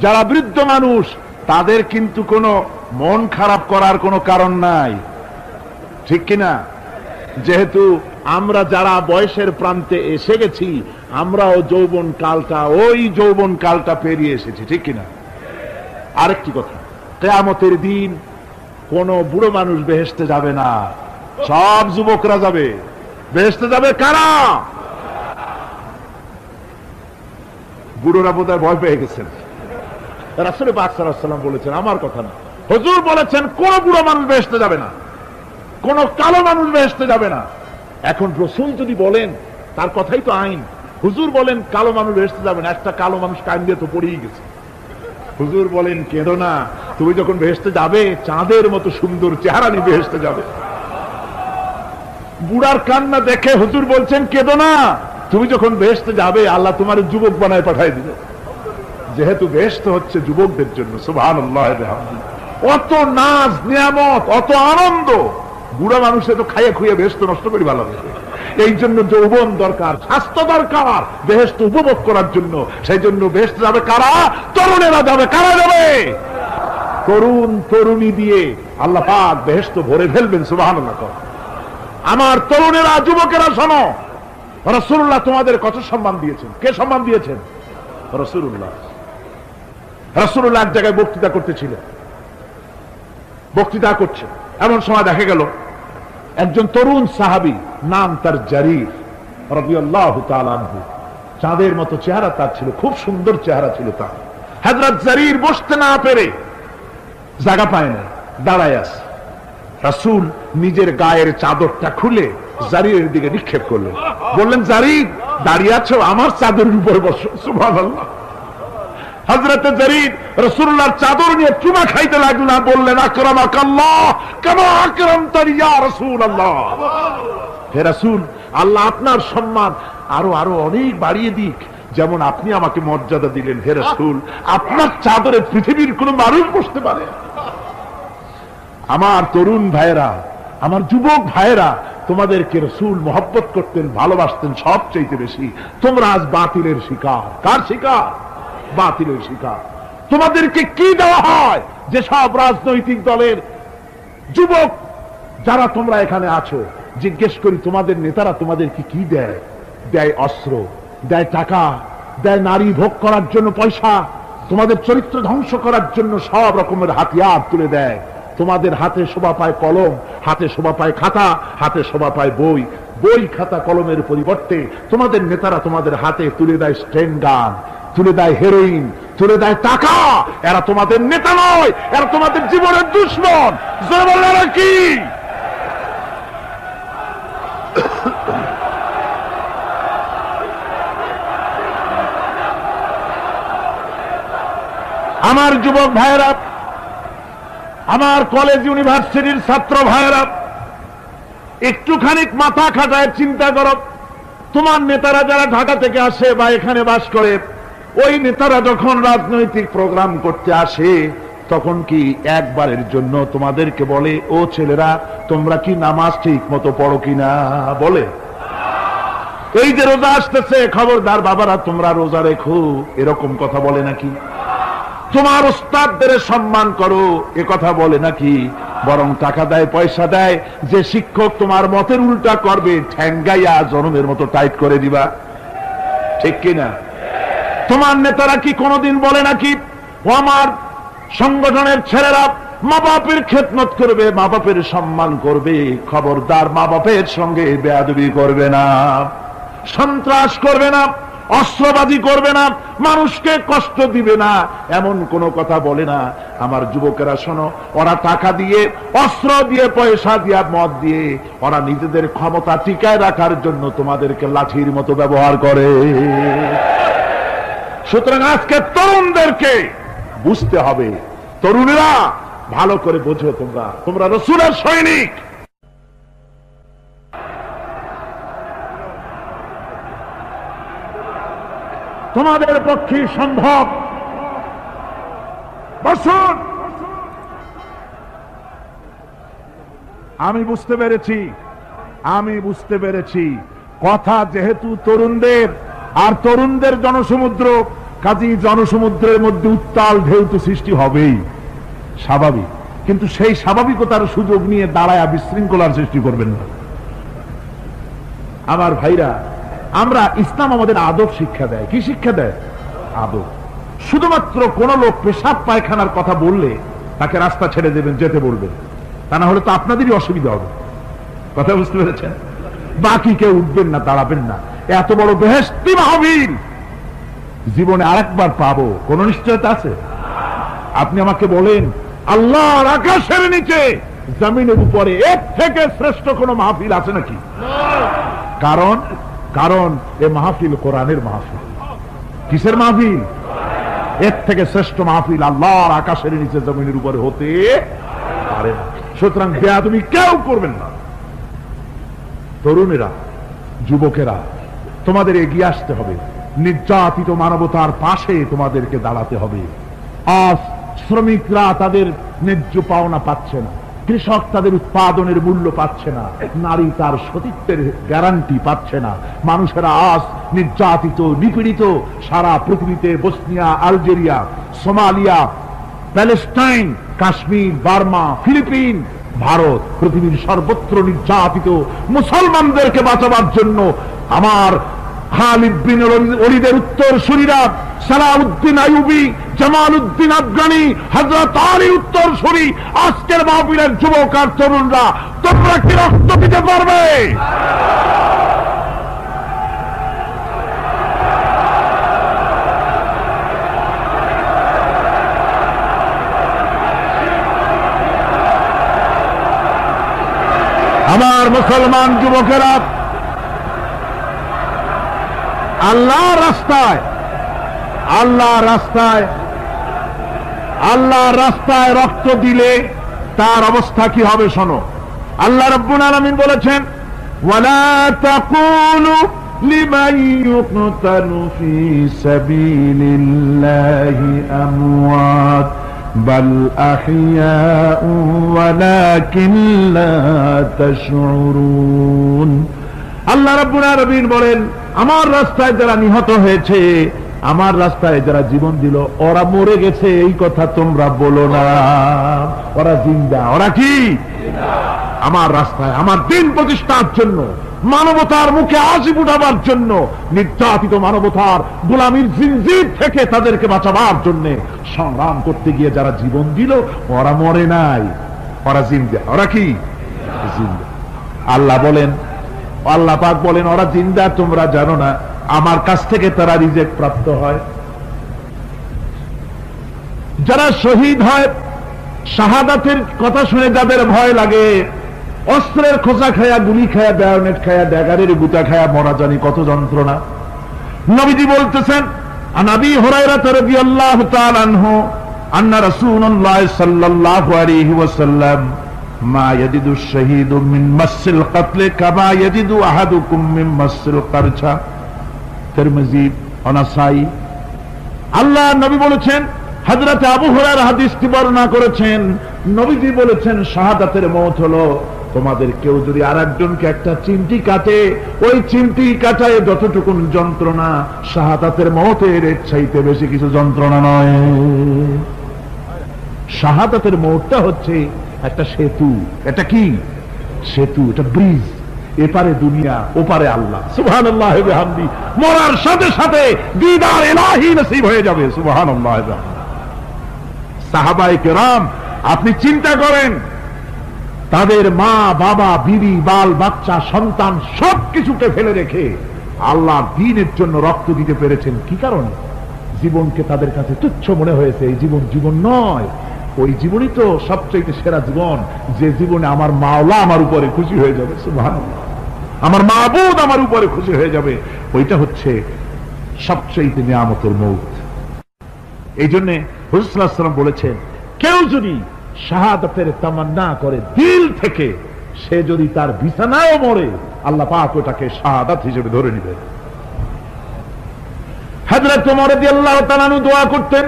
যারা বৃদ্ধ মানুষ, তাদের কিন্তু কোনো মন খারাপ করার কোনো কারণ নাই। ঠিক কিনা? যেহেতু আমরা যারা বয়সের প্রান্তে এসে গেছি, আমরাও যৌবন কালটা, ওই যৌবন কালটা পেরিয়ে এসেছি। ঠিক কিনা? আরেকটি কথা। কেয়ামতের দিন কোন বুড়ো মানুষ বেহেসতে যাবে না। সব যুবকরা যাবে। বেহেসতে যাবে কারা? বুড়োরা বোধহয় ভয় পেয়ে গেছেন। রাসুল বলেছেন, আমার কথা না। হজুর বলেছেন, কোন বুড়ো মানুষ বেহেসতে যাবে না। কোন কালো মানুষ বেহেসতে যাবে না। এখন রসুল যদি বলেন, তার কথাই তো আইন। হুজুর বলেন, কালো মানুষ বেহেসতে যাবে না, একটা কালো মানুষ কান দিয়ে তো পড়েই গেছে। হুজুর বলেন, কেঁদো না, তুমি যখন বেহেসতে যাবে, চাঁদের মতো সুন্দর চেহারা নিয়ে বেহেসতে যাবে। বুড়ার কান্না দেখে হুজুর বলছেন, কেঁদো না, তুমি যখন বেহেসতে যাবে, আল্লাহ তোমার যুবক বানায় পাঠাই দিবে। যেহেতু বেহেস্ত হচ্ছে যুবকদের জন্য সুভান অত নাচ নিয়ামত, অত আনন্দ, বুড়া মানুষে তো খাইয়ে খুঁয়ে বেহেস্ত নষ্ট করি ভালো লাগে। এই জন্য যৌবন দরকার, স্বাস্থ্য দরকার বেহেস্ত উপভোগ করার জন্য। সেই জন্য বেহেস্ত যাবে কারা? তরুণেরা যাবে, কারা যাবে? তরুণ তরুণী দিয়ে আল্লাহ পাক বেহেস্ত ভরে ফেলবেন সুবাহান আমার তরুণেরা, যুবকেরা, শোনো রসুল্লাহ তোমাদের কত সম্মান দিয়েছেন? কে সম্মান দিয়েছেন? রসুল্লাহ রসুল্লাহ এক জায়গায় বক্তৃতা করতেছিলেন। বক্তৃতা করছে এমন সময় দেখা গেল একজন তরুণ সাহাবি, নাম তার জারির রবিআল্লাহ তালানহু চাঁদের মতো চেহারা তার ছিল, খুব সুন্দর চেহারা ছিল তার। হাজরত জারির বসতে না পেরে জায়গা পায় না দাঁড়ায় আস রাসুল নিজের গায়ের চাদরটা খুলে জারির দিকে নিক্ষেপ করলেন। বললেন, জারির, দাঁড়িয়ে আছো, আমার চাদরের উপর বসো সুভান হজরত জরিদ রসুল্লাহর চাদর নিয়ে চুমা খাইতে লাগল না, বললেন আকরাম আকাল্লাহ কেন আকরাম তারিয়া রসুল আল্লাহ হে রসুল, আল্লাহ আপনার সম্মান আরও আরও অনেক বাড়িয়ে দিক। যেমন আপনি আমাকে মর্যাদা দিলেন, হে রসুল, আপনার চাদরে পৃথিবীর কোন মানুষ বসতে পারে আমার তরুণ ভাইয়েরা, আমার যুবক ভাইয়েরা, তোমাদেরকে রসুল মহব্বত করতেন, ভালোবাসতেন সব চাইতে বেশি। তোমরা আজ বাতিলের শিকার। কার শিকার? বাতিলের শিকার। তোমাদেরকে কি দেওয়া হয়? যে সব রাজনৈতিক দলের যুবক, যারা তোমরা এখানে আছো, জিজ্ঞেস করি, তোমাদের নেতারা তোমাদেরকে কি দেয়? দেয় অস্ত্র, দেয় টাকা, দেয় নারী ভোগ করার জন্য পয়সা, তোমাদের চরিত্র ধ্বংস করার জন্য সব রকমের হাতিয়ার তুলে দেয়। তোমাদের হাতে শোভা পায় কলম, হাতে শোভা পায় খাতা, হাতে শোভা পায় বই। বই, খাতা, কলমের পরিবর্তে তোমাদের নেতারা তোমাদের হাতে তুলে দেয় স্ট্যান্ড গান। তুলে দেয় হেরোইন তুলে দেয় টাকা। এরা তোমাদের নেতা নয়, এরা তোমাদের জীবনের দুশ্মন। কি? আমার যুবক ভাইয়েরা, আমার কলেজ ইউনিভার্সিটির ছাত্র ভাইয়েরা একটুখানি মাথা খাটায় চিন্তা করো। তোমার নেতারা যারা ঢাকা থেকে আসে বা এখানে বাস করে ওই নেতারা যখন রাজনৈতিক প্রোগ্রাম করতে আসে, তখন কি একবারের জন্য তোমাদেরকে বলে, ও ছেলেরা, তোমরা কি নামাজ ঠিক মতো পড়ো কিনা? বলে। এই যে রোজা আসতেছে, খবরদার বাবারা, তোমরা রোজা রেখো, এরকম কথা বলে নাকি? তোমার ওস্তাদদের সম্মান করো, এ কথা বলে নাকি? বরং টাকা দেয়, পয়সা দেয়, যে শিক্ষক তোমার মতের উল্টা করবে, ঠ্যাঙ্গাইয়া জনমের মতো টাইট করে দিবা। ঠিক কিনা? তোমার নেতারা কি কোনোদিন বলে নাকি, ও আমার সংগঠনের ছেলেরা মা বাপের খেদমত করবে মা বাপের সম্মান করবে, খবরদার মা বাপের সঙ্গে বেয়াদবি করবে না, সন্ত্রাস করবে না অস্ত্রবাদী করবে না, মানুষকে কষ্ট দিবে না, এমন কোনো কথা বলে না। আমার যুবকেরা শোনো, ওরা টাকা দিয়ে, অস্ত্র দিয়ে, পয়সা দিয়া, মদ দিয়ে, ওরা নিজেদের ক্ষমতা টিকায় রাখার জন্য তোমাদেরকে লাঠির মতো ব্যবহার করে। সুতরাং আজকে তরুণদেরকে বুঝতে হবে। তরুণেরা, ভালো করে বোঝো তোমরা। তোমরা রসুলের সৈনিক। তোমাদের পক্ষে সম্ভব। বসুন। আমি বুঝতে পেরেছি। আমি বুঝতে পেরেছি। কথা যেহেতু তরুণদের, আর তরুণদের জনসমুদ্র কাজী জনসমুদ্রের মধ্যে উত্তাল ঢেউ তো সৃষ্টি হবেই। স্বাভাবিক। কিন্তু সেই স্বাভাবিকতার সুযোগ নিয়ে দাঁড়ায় বিশৃঙ্খলার সৃষ্টি করবেন না। আমার ভাইরা, আমরা ইসলাম আমাদের আদব শিক্ষা দেয়। কি শিক্ষা দেয়? আদব। শুধুমাত্র কোন লোক পেশাব পায়খানার কথা বললে তাকে রাস্তা ছেড়ে দেবেন, যেতে বলবেন। তা না হলে তো আপনাদেরই অসুবিধা হবে। কথা বুঝতে পেরেছেন? বাকি কেউ উঠবেন না, দাঁড়াবেন না। এত বড় বেহেস্তি মাহবীর জীবনে আরেকবার পাবো। কোন নিশ্চয়তা আছে? আপনি আমাকে বলেন, আল্লাহর আকাশের নিচে, জমিনের উপরে এর থেকে শ্রেষ্ঠ কোন মাহফিল আছে নাকি? কারণ কারণ এ মাহফিল কোরআনের মাহফিল। কিসের মাহফিল? এর থেকে শ্রেষ্ঠ মাহফিল আল্লাহর আকাশের নিচে, জমিনের উপরে হতে পারে সুতরাং বেয়া তুমি কেউ করবেন না। তরুণেরা, যুবকেরা, তোমাদের এগিয়ে আসতে হবে। নির্যাতিত মানবতার পাশে তোমাদেরকে দাঁড়াতে হবে। আজ শ্রমিকরা তাদের ন্যায্য পাওনা পাচ্ছে না। কৃষক তাদের উৎপাদনের মূল্য পাচ্ছে না। নারী তার সতীত্বের গ্যারান্টি পাচ্ছে না। মানুষেরা আজ নির্যাতিত, নিপীড়িত সারা পৃথিবীতে Bosnia, Algeria, Somalia, Palestine, Kashmir, Burma, Philippine, Bharat পৃথিবীর সর্বত্র নির্যাতিত মুসলমানদেরকে বাঁচাবার জন্য আমার খালিদ বিন অলিদের উত্তর সুরিরা সালাউদ্দিন আইয়ুবি জামাল উদ্দিন আফগানি হজরত আলী উত্তর সুরি, আজকের মাহবিলের যুবক আর তরুণরা, তোমরা কি রক্ত দিতে পারবে? আমার মুসলমান যুবকেরা আল্লাহ রাস্তায় আল্লাহ রাস্তায় আল্লাহ রাস্তায় রক্ত দিলে তার অবস্থা কি হবে শোনো আল্লাহ রব্বুল আলমিন বলেছেন ওয়ালা তাকুলু লিমান ইউকতালু ফি সাবিলিল্লাহি আমওয়াত بل أحياء ولكن لا تشعرون আল্লাহ রাব্বুল আলামিন বলেন আমার রাস্তায় যারা নিহত হয়েছে, আমার রাস্তায় যারা জীবন দিল, ওরা মরে গেছে, এই কথা তোমরা বলো না। ওরা জিন্দা, ওরা কি? আমার রাস্তায়, আমার দিন প্রতিষ্ঠার জন্য, মানবতার মুখে আসি উঠাবার জন্য, নির্যাতিত মানবতার গোলামীর জিনজির থেকে তাদেরকে বাঁচাবার জন্য সংগ্রাম করতে গিয়ে যারা জীবন দিল, ওরা মরে নাই। ওরা জিন্দা, ওরা কি? জিন্দা। আল্লাহ বলেন আল্লাহ পাক বলেন, ওরা জিন্দা, তোমরা জানো না। আমার কাছ থেকে তারা রিজেক্ট প্রাপ্ত হয়। যারা শহীদ হয়, শাহাদাতের কথা শুনে যাদের ভয় লাগে, অস্ত্রের খোঁচা খায়া, গুলি খায়া ব্যায়নেট খায়া ড্যাগারের গুতা খায়া মরা জানি কত যন্ত্রণা। নবীজি বলতেছেন আনাবি হরাইরা তরবি আল্লাহ তালানহ আন্না রাসূলুল্লাহ সাল্লাল্লাহু আলাইহি ওয়াসাল্লাম আল্লাহ নবী বলেছেন আবু হাদিসটি বর্ণনা করেছেন, নবীজি বলেছেন, শাহাদাতের মত হলো, তোমাদের কেউ যদি আর একজনকে একটা চিমটি কাটে, ওই চিমটি কাটায় যতটুকু যন্ত্রণা, শাহাদাতের মতের চাইতে বেশি কিছু যন্ত্রণা নয়। শাহাদাতের মোড়টা হচ্ছে একটা সেতু। এটা কি? সেতু, এটা ব্রিজ। এপারে দুনিয়া, ওপারে আল্লাহ। সুবহান আল্লাহ হামদি মরার সাথে সাথে দিদার এলাহি নসিব হয়ে যাবে। সুবহান আল্লাহ সাহাবাই কেরাম, আপনি চিন্তা করেন, তাদের মা, বাবা, বিবি, বাল, বাচ্চা, সন্তান সব কিছুকে ফেলে রেখে আল্লাহ দিনের জন্য রক্ত দিতে পেরেছেন। কি কারণে? জীবনকে তাদের কাছে তুচ্ছ মনে হয়েছে। এই জীবন জীবন নয়। ওই জীবনই তো সবচেয়ে সেরা জীবন। যে জীবনে আমার মাওলা আমার উপরে খুশি হয়ে যাবে। আমার মাহবুদ আমার উপরে খুশি হয়ে যাবে। ওইটা হচ্ছে সবচেয়ে নিয়ামতের মৌত। এই জন্য হুসলাম বলেছেন, কেউ যদি শাহাদাতের তামান্না করে দিল থেকে, সে যদি তার বিছানায়ও মরে, আল্লাহ পাক ওটাকে শাহাদাত হিসেবে ধরে নিবে হযরত ওমর রাদিয়াল্লাহু তাআলা আনহু দোয়া করতেন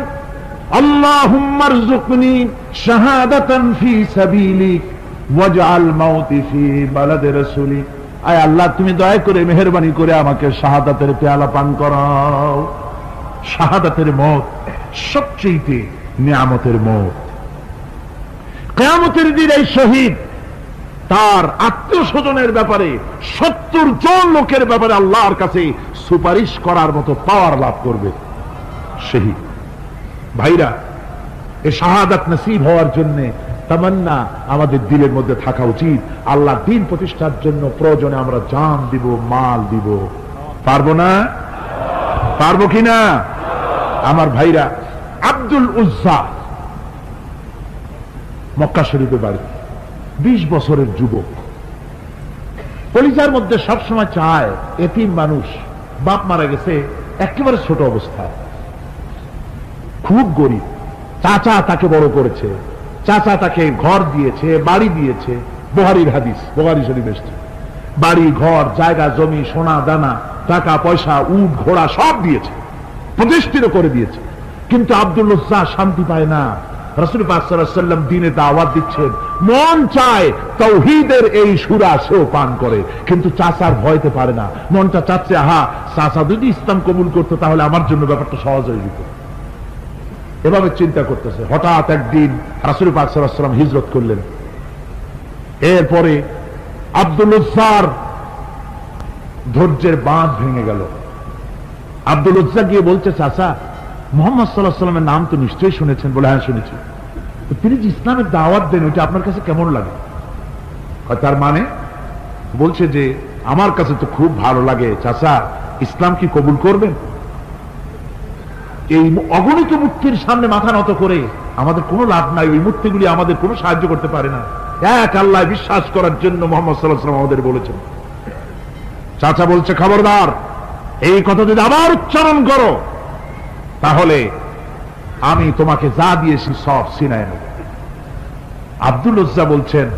মেহেরবানি করে আমাকে শাহাদাতের পেয়ালা পান করাও। শাহাদাতের মত সবচেয়ে নিয়ামতের মত। কেয়ামতের দিন এই শহীদ, তার আত্মীয় স্বজনের ব্যাপারে, সত্তর জন লোকের ব্যাপারে আল্লাহর কাছে সুপারিশ করার মতো পাওয়ার লাভ করবে। শহীদ। ভাইরা, এ শাহাদাত নসিব হওয়ার জন্য তামান্না আমাদের দিলের মধ্যে থাকা উচিত। আল্লাহ দিন প্রতিষ্ঠার জন্য প্রয়োজনে আমরা জান দিব, মাল দিব। পারব না? পারব কিনা আমার ভাইরা, আব্দুল উজ্জা, মক্কা শরীফে বাড়ি, বিশ বছরের যুবক। কলিজার মধ্যে সবসময় চায়, এতিম মানুষ, বাপ মারা গেছে, একেবারে ছোট অবস্থায়। খুব গরিব। চাচা তাকে বড় করেছে। চাচা তাকে ঘর দিয়েছে, বাড়ি দিয়েছে। বোহারির হাদিস, বোহারি শরীফ এসছে বাড়ি, ঘর, জায়গা, জমি, সোনা, দানা, টাকা, পয়সা, উট, ঘোড়া সব দিয়েছে। প্রতিষ্ঠিত করে দিয়েছে। কিন্তু আব্দুল্লাহ শান্তি পায় না। রসুল পাকসাল্লাম দিনে দাওয়াত দিচ্ছেন। মন চায় তৌহিদের এই সুরা সেও পান করে। কিন্তু চাচার ভয়তে পারে না। মনটা চাচ্ছে, আহা, চাচা যদি ইসলাম কবুল করতো, তাহলে আমার জন্য ব্যাপারটা সহজ হয়ে যেত। এভাবে চিন্তা করতেছে। হঠাৎ একদিন রাসুল পাকসাল্লাম হিজরত করলেন। এরপরে আব্দুল উজ্জার ধৈর্যের বাঁধ ভেঙে গেল। আব্দুল উজ্জা গিয়ে বলছে, চাচা, মোহাম্মদ সাল্লাহ সাল্লামের নাম তো নিশ্চয়ই শুনেছেন বলে হ্যাঁ শুনেছি। তিনি যে ইসলামের দাওয়াত দেন, ওইটা আপনার কাছে কেমন লাগে? তার মানে বলছে যে, আমার কাছে তো খুব ভালো লাগে। চাচা, ইসলাম কি কবুল করবেন? এই অগণিত মূর্তির সামনে মাথা নত করে আমাদের কোনো লাভ নাই, ওই মূর্তিগুলি আমাদের কোনো সাহায্য করতে পারে না। এক আল্লাহ বিশ্বাস করার জন্য মোহাম্মদ সাল্লাহ সাল্লাম আমাদের বলেছেন। চাচা বলছে, খবরদার, এই কথা যদি আবার উচ্চারণ করো, তাহলে আমি তোমাকে যা দিয়েছি সব সিনায় নেব। আব্দুল উজ্জা বলছেন,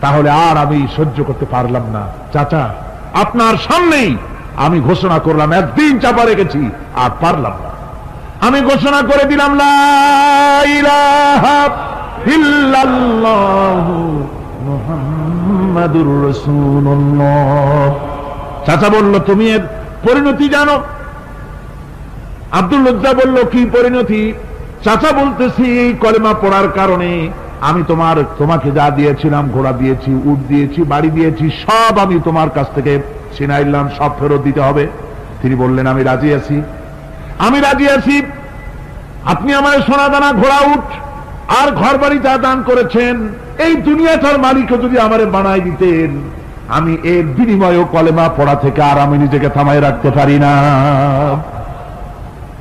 তাহলে আর আমি সহ্য করতে পারলাম না। চাচা, আপনার সামনেই আমি ঘোষণা করলাম, একদিন চাপা রেখেছি, আর পারলাম না। আমি ঘোষণা করে দিলাম চাচা বলল, তুমি এর পরিণতি জানো? আব্দুল লজ্জা বলল, কি পরিণতি? চাচা বলতেছি এই কলেমা পড়ার কারণে আমি তোমার, তোমাকে যা দিয়েছিলাম, ঘোড়া দিয়েছি, উট দিয়েছি, বাড়ি দিয়েছি, সব আমি তোমার কাছ থেকে ছিনাইলাম, সব ফেরত দিতে হবে। তিনি বললেন, আমি রাজি আছি। আমি রাজি আছি। আপনি আমার সোনা দানা ঘোড়া উঠ, আর ঘর বাড়ি যা দান করেছেন, এই দুনিয়াটার মালিকও যদি আমারে বানাই দিতেন, আমি এর বিনিময় কলেমা পড়া থেকে আর আমি নিজেকে থামাই রাখতে পারি না।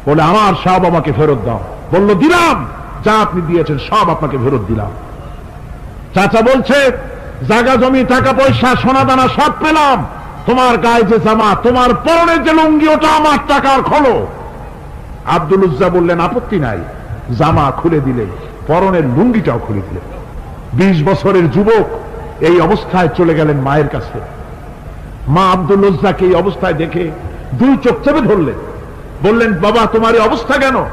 বলে, আমার সব আমাকে ফেরত দাও। বলল, দিলাম, যা আপনি দিয়েছেন সব আপনাকে ফেরত দিলাম। চাচা বলছে জায়গা জমি, টাকা পয়সা সোনা দানা সব পেলাম। তোমার গায়ে যে জামা, তোমার পরনের যে লুঙ্গি, ওটা আমার টাকার খলো। আব্দুল উজ্জা বললেন, আপত্তি নাই। জামা খুলে দিলেন পরনের লুঙ্গিটাও খুলে দিলেন বিশ বছরের যুবক এই অবস্থায় চলে গেলেন মায়ের কাছে। মা আব্দুল উজ্জাকে এই অবস্থায় দেখে দুই চোখ চেপে ধরলেন। বললেন, বাবা, তোমার এই অবস্থা কেন?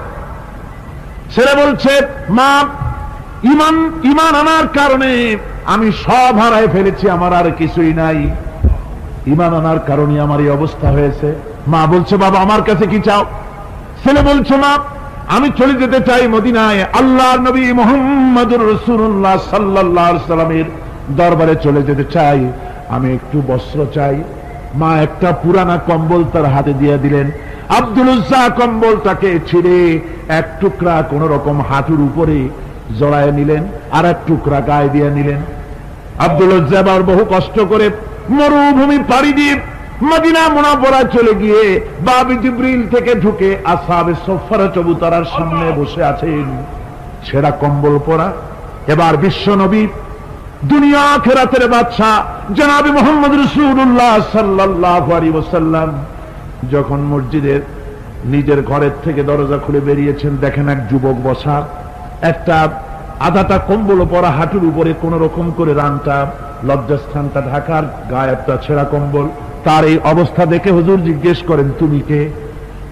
ছেলে বলছে, মা, ইমান ইমান আনার কারণে আমি সব হারায় ফেলেছি, আমার আর কিছুই নাই। ইমান আনার কারণে আমার এই অবস্থা হয়েছে। মা বলছে, বাবা, আমার কাছে কি চাও? ছেলে বলছে মা আমি চলে যেতে চাই মদিনায়। আল্লাহ নবী মোহাম্মদুর রসুল্লাহ সাল্লাহ সাল্লামের দরবারে চলে যেতে চাই। আমি একটু বস্ত্র চাই। মা একটা পুরানা কম্বল তার হাতে দিয়ে দিলেন। আব্দুল উজ্জা কম্বলটাকে ছিঁড়ে এক টুকরা কোন রকম হাঁটুর উপরে জড়ায় নিলেন আর এক টুকরা গায়ে দিয়ে নিলেন। আব্দুল উজ্জাবার বহু কষ্ট করে মরুভূমি পাড়ি দিয়ে মদিনা মোনাবরা চলে গিয়ে বাবি জিব্রিল থেকে ঢুকে আসাবে সোফার চবুতারার সামনে বসে আছেন। ছেঁড়া কম্বল পরা। এবার বিশ্ব নবী দুনিয়া খেরাতের বাদশাহ জনাবি মোহাম্মদ রসুল্লাহ সাল্লাহ আলী ওসাল্লাম যখন মসজিদের নিজের ঘরের থেকে দরজা খুলে বেরিয়েছেন দেখেন এক যুবক বসা। একটা আধাটা কম্বল পরা হাঁটুর উপরে কোন রকম করে রানটা লজ্জাস্থানটা ঢাকার গায়ে একটা ছেঁড়া কম্বল। তার এই অবস্থা দেখে হুজুর জিজ্ঞেস করেন, তুমি কে?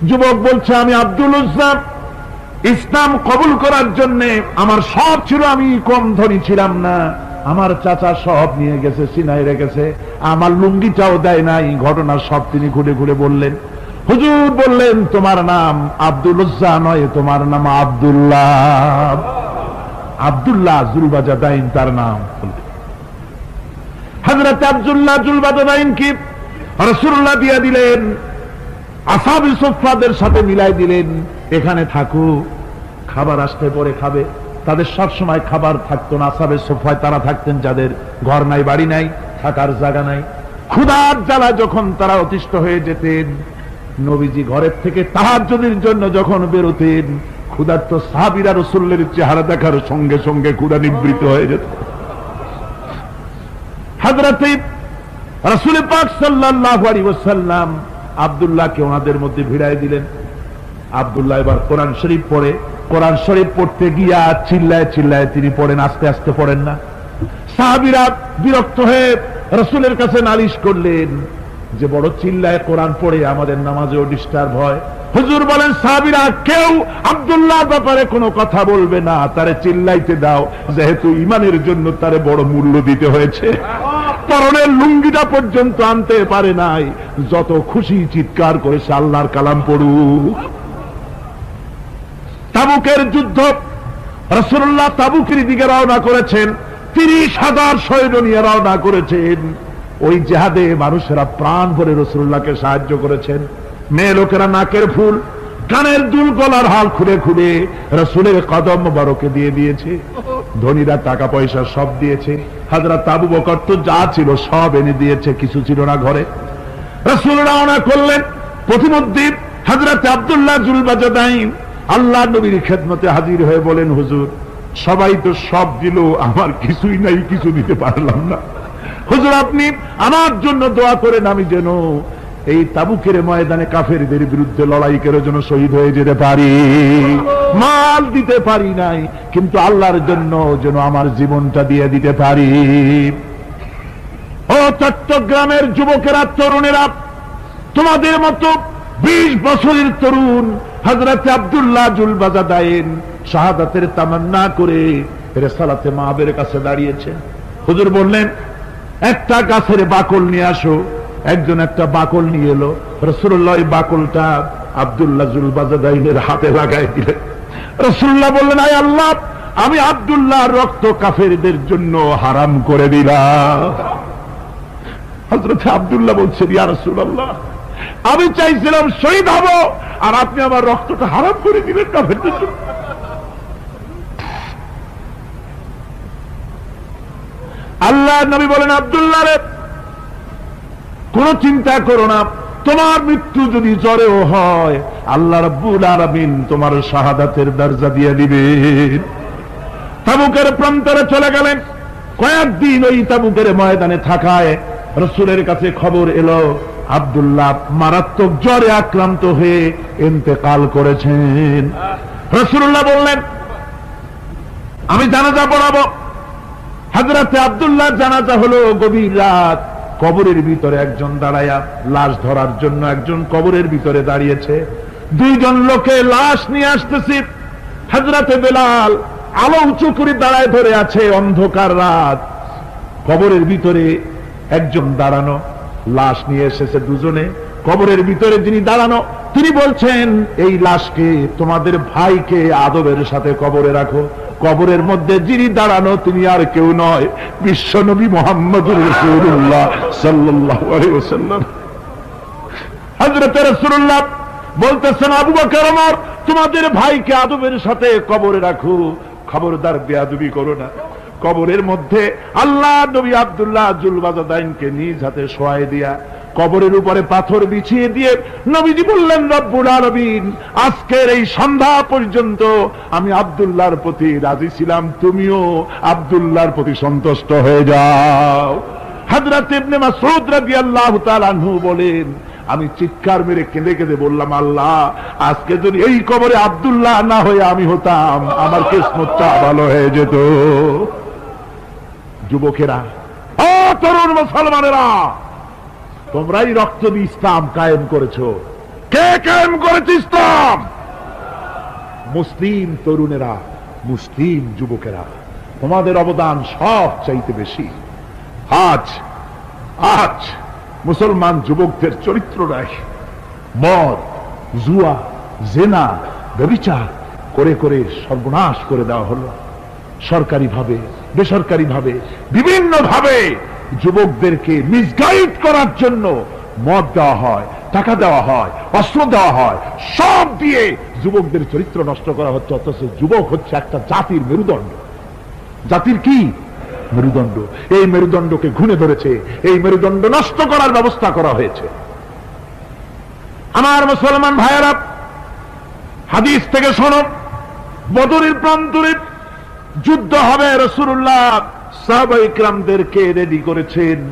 যুবক বলছে, আমি আব্দুল উজ্জাম। ইসলাম কবুল করার জন্য আমার সব ছিল, আমি কম ধনী ছিলাম না। আমার চাচা সব নিয়ে গেছে, সিনাই রেখেছে। আমার লুঙ্গিটাও দেয় নাই ঘটনা সব তিনি ঘুরে ঘুরে বললেন। হুজুর বললেন, তোমার নাম আব্দুল উজ্জা নয়, তোমার নাম আব্দুল্লাহ। আব্দুল্লাহ জুলবাজাদাইন তার নাম। হজরত আব্দুল্লাহ জুলবাজাদাইন কি? রসুল্লাহ দিয়া দিলেন, আসাবি সোফাদের সাথে মিলাই দিলেন, এখানে থাকো, খাবার আসতে পরে খাবে। তাদের সব সময় খাবার থাকতো না আসাবের সোফায় তারা থাকতেন, যাদের ঘর নাই, বাড়ি নাই, থাকার জায়গা নাই। ক্ষুধার জ্বালা যখন তারা অতিষ্ঠ হয়ে যেতেন, নবীজি ঘরের থেকে তাহাজ্জুদের জন্য যখন বেরোতেন ক্ষুধার্ত সাহাবিরা রসুল্লের চেহারা দেখার সঙ্গে সঙ্গে ক্ষুধা নিবৃত হয়ে যেত। হাজরাতে রসুল পাক সাল্লাহ আলী ওসাল্লাম আবদুল্লাহকে ওনাদের মধ্যে ভিড়াই দিলেন। আবদুল্লাহ এবার কোরআন শরীফ পড়ে, কোরআন শরীফ পড়তে গিয়া চিল্লায় চিল্লায় তিনি পড়েন, আস্তে আস্তে পড়েন না। সাহাবিরা বিরক্ত হয়ে রসুলের কাছে নালিশ করলেন যে, বড় চিল্লায় কোরআন পড়ে আমাদের নামাজেও ডিস্টার্ব হয়। হুজুর বলেন, সাহাবিরা, কেউ আবদুল্লাহ ব্যাপারে কোনো কথা বলবে না, তারে চিল্লাইতে দাও, যেহেতু ইমানের জন্য তারে বড় মূল্য দিতে হয়েছে। পরনের লুঙ্গিটা পর্যন্ত আনতে পারে নাই। যত খুশি চিৎকার করেছে আল্লাহর কালাম পড়ুক। তাবুকের যুদ্ধ রসুল্লাহ তাবুকের দিকে রওনা করেছেন। তিরিশ হাজার সৈন্য নিয়ে রওনা করেছেন। ওই জেহাদে মানুষেরা প্রাণ ভরে রসুল্লাহকে সাহায্য করেছেন। মেয়ে লোকেরা নাকের ফুল কানের দুল গলার হাল খুলে খুলে রসুলের কদম বড়কে দিয়ে দিয়েছে। ধনীরা টাকা পয়সা সব দিয়েছে। হাজরা তাবু বকর তো যা ছিল সব এনে দিয়েছে, কিছু ছিল না ঘরে। রসুল রওনা করলেন। প্রতিমধ্যে হাজরাতে আবদুল্লাহ জুলবাজাদাইন আল্লাহ নবীর খেদমতে হাজির হয়ে বলেন, হুজুর, সবাই তো সব দিল, আমার কিছুই নাই, কিছু দিতে পারলাম না। হুজুর, আপনি আমার জন্য দোয়া করেন, আমি যেন এই তাবুকের ময়দানে কাফেরদের বিরুদ্ধে লড়াই করে যেন শহীদ হয়ে যেতে পারি। মাল দিতে পারি নাই, কিন্তু আল্লাহর জন্য যেন আমার জীবনটা দিয়ে দিতে পারি। ও চট্টগ্রামের যুবকেরা, তরুণেরা, তোমাদের মতো বিশ বছরের তরুণ হজরত আবদুল্লাহ জুল বাজাদাইন শাহাদাতের তামান্না করে রেসালাতে মাহাবের কাছে দাঁড়িয়েছে। হুজুর বললেন, একটা গাছের বাকল নিয়ে আসো। একজন একটা বাকল নিয়ে এলো। রসুল্লাহ বাকলটা আবদুল্লাহ জুল বাজাদাইনের হাতে লাগাই দিলেন রসুল্লাহ বললেন, আয় আল্লাহ, আমি আবদুল্লাহ রক্ত কাফেরদের জন্য হারাম করে দিলাম। আবদুল্লাহ রসুল্লাহ আমি চাইছিলাম শহীদ হব, আর আপনি আমার রক্তটা হারাম করে দিলেন কাফেরদের জন্য। আল্লাহ নবী বলেন, আবদুল্লাহ কোন চিন্তা করো না, তোমার মৃত্যু যদি জ্বরেও হয়, আল্লাহ রব্বুল আলমিন তোমার শাহাদাতের দরজা দিয়ে দিবেন। তাবুকের প্রান্তরে চলে গেলেন। কয়েকদিন ওই তাবুকের ময়দানে থাকায় রসুলের কাছে খবর এলো, আবদুল্লাহ মারাত্মক জ্বরে আক্রান্ত হয়ে ইন্তেকাল করেছেন। রসুল্লাহ বললেন, আমি জানাজা পড়াবো। হাজরাতে আবদুল্লাহ জানাজা হলো গভীর রাত। কবরের ভিতরে একজন দাঁড়ায়া লাশ ধরার জন্য একজন কবরের ভিতরে দাঁড়িয়েছে। দুইজন লোকে লাশ নিয়ে আসতেছি। হাজরাতে বেলাল আলো উঁচু করে দাঁড়ায় ধরে আছে অন্ধকার রাত। কবরের ভিতরে একজন দাঁড়ানো, লাশ নিয়ে এসেছে দুজনে। কবরের ভিতরে যিনি দাঁড়ানো, তিনি বলছেন, এই লাশকে তোমাদের ভাইকে আদবের সাথে কবরে রাখো। কবরের মধ্যে যিনি দাঁড়ানো, তিনি আর কেউ নয়, বিশ্ব নবী মোহাম্মদ বলতেছেন, আবু বকর আমার তোমাদের ভাইকে আদবের সাথে কবরে রাখো। খবরদার বেয়াদবি করো না। কবরের মধ্যে আল্লাহ নবী আব্দুল্লাহ জুলবাজাদাইনকে নিজ হাতে শোয়াই দিয়া কবরের উপরে পাথর বিছিয়ে দিয়ে নবীজি বললেন, রব্বুল আলমিন, আজকের এই সন্ধ্যা পর্যন্ত আমি আব্দুল্লাহর প্রতি রাজি ছিলাম। তুমিও আব্দুল্লাহর প্রতি সন্তুষ্ট হয়ে যাও। বলেন, আমি চিৎকার মেরে কেঁদে কেঁদে বললাম, আল্লাহ, আজকে যদি এই কবরে আবদুল্লাহ না হয়ে আমি হতাম, আমার কিসমতটা ভালো হয়ে যেত। যুবকেরা, ও তরুণ মুসলমানেরা তোমরাই রক্ত দিয়ে ইসলাম কায়েম করেছ। কে কায়েম করেছে ইসলাম? মুসলিম তরুণেরা মুসলিম যুবকেরা তোমাদের অবদান সব চাইতে বেশি। আজ আজ মুসলমান যুবকদের চরিত্র নাই মদ জুয়া জেনা ব্যবিচার করে করে সর্বনাশ করে দেওয়া হলো। সরকারি ভাবে বেসরকারি ভাবে বিভিন্ন ভাবে যুবকদেরকে মিসগাইড করার জন্য মদ দেওয়া হয়, টাকা দেওয়া হয়, অস্ত্র দেওয়া হয়, সব দিয়ে যুবকদের চরিত্র নষ্ট করা হচ্ছে, অথচ যুবক হচ্ছে একটা জাতির মেরুদণ্ড। জাতির কি? মেরুদণ্ড। এই মেরুদণ্ডকে ঘুণে ধরেছে, এই মেরুদণ্ড নষ্ট করার ব্যবস্থা করা হয়েছে। আমার মুসলমান ভাইয়েরা, হাদিস থেকে শোনো, বদরের প্রান্তরে যুদ্ধ হবে রসুল্লাহ। সাহাবাইকরামদেরকে রেডি করেছেন।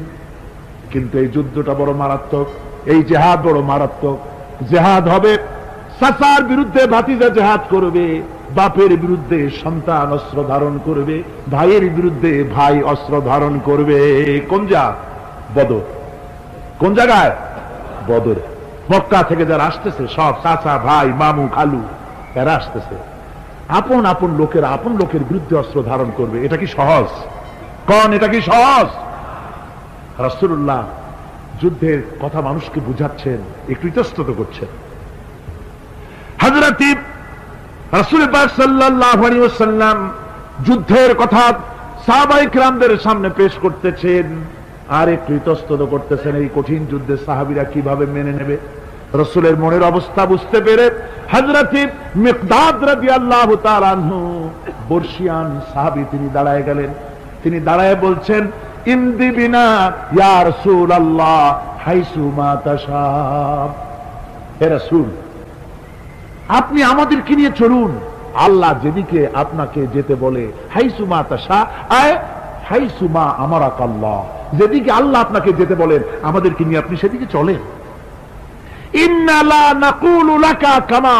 কিন্তু এই যুদ্ধটা বড় মারাত্মক, এই জেহাদ বড় মারাত্মক। জেহাদ হবে, সাসার বিরুদ্ধে ভাতিজা জেহাদ করবে, বাপের বিরুদ্ধে সন্তান অস্ত্র ধারণ করবে, ভাইয়ের বিরুদ্ধে ভাই অস্ত্র ধারণ করবে। কোন যা? বদর। কোন জায়গায়? বদর। মক্কা থেকে যারা আসতেছে, সব চাচা, ভাই, মামু, খালু, এরা আসতেছে। আপন আপন লোকের আপন লোকের বিরুদ্ধে অস্ত্র ধারণ করবে। এটা কি সহজ? কন, এটা কি সহজ? রাসুল্লাহ যুদ্ধের কথা মানুষকে বুঝাচ্ছেন, একটু ইতস্তত করছেন। হাজরাতি রাসুল সাল্লাম যুদ্ধের কথা সাহাবাইক রামদের সামনে পেশ করতেছেন, আর একটু ইতস্তত করতেছেন এই কঠিন যুদ্ধে সাহাবিরা কীভাবে মেনে নেবে? রসুলের মনের অবস্থা বুঝতে পেরে হাজরাতি আল্লাহ বর্ষিয়ান সাহাবি তিনি দাঁড়ায় গেলেন। তিনি দাঁড়ায় বলছেন ইয়ার আল্লাহ হাইসু আপনি আমাদেরকে নিয়ে চলুন। আল্লাহ যেদিকে আপনাকে যেতে বলে হাইসুমা তাসা আয় হাইসুমা আমার কাল্লাহ যেদিকে আল্লাহ আপনাকে যেতে বলেন, আমাদেরকে নিয়ে আপনি সেদিকে চলেন। ইন্নালা নাকুলু লাকা কামা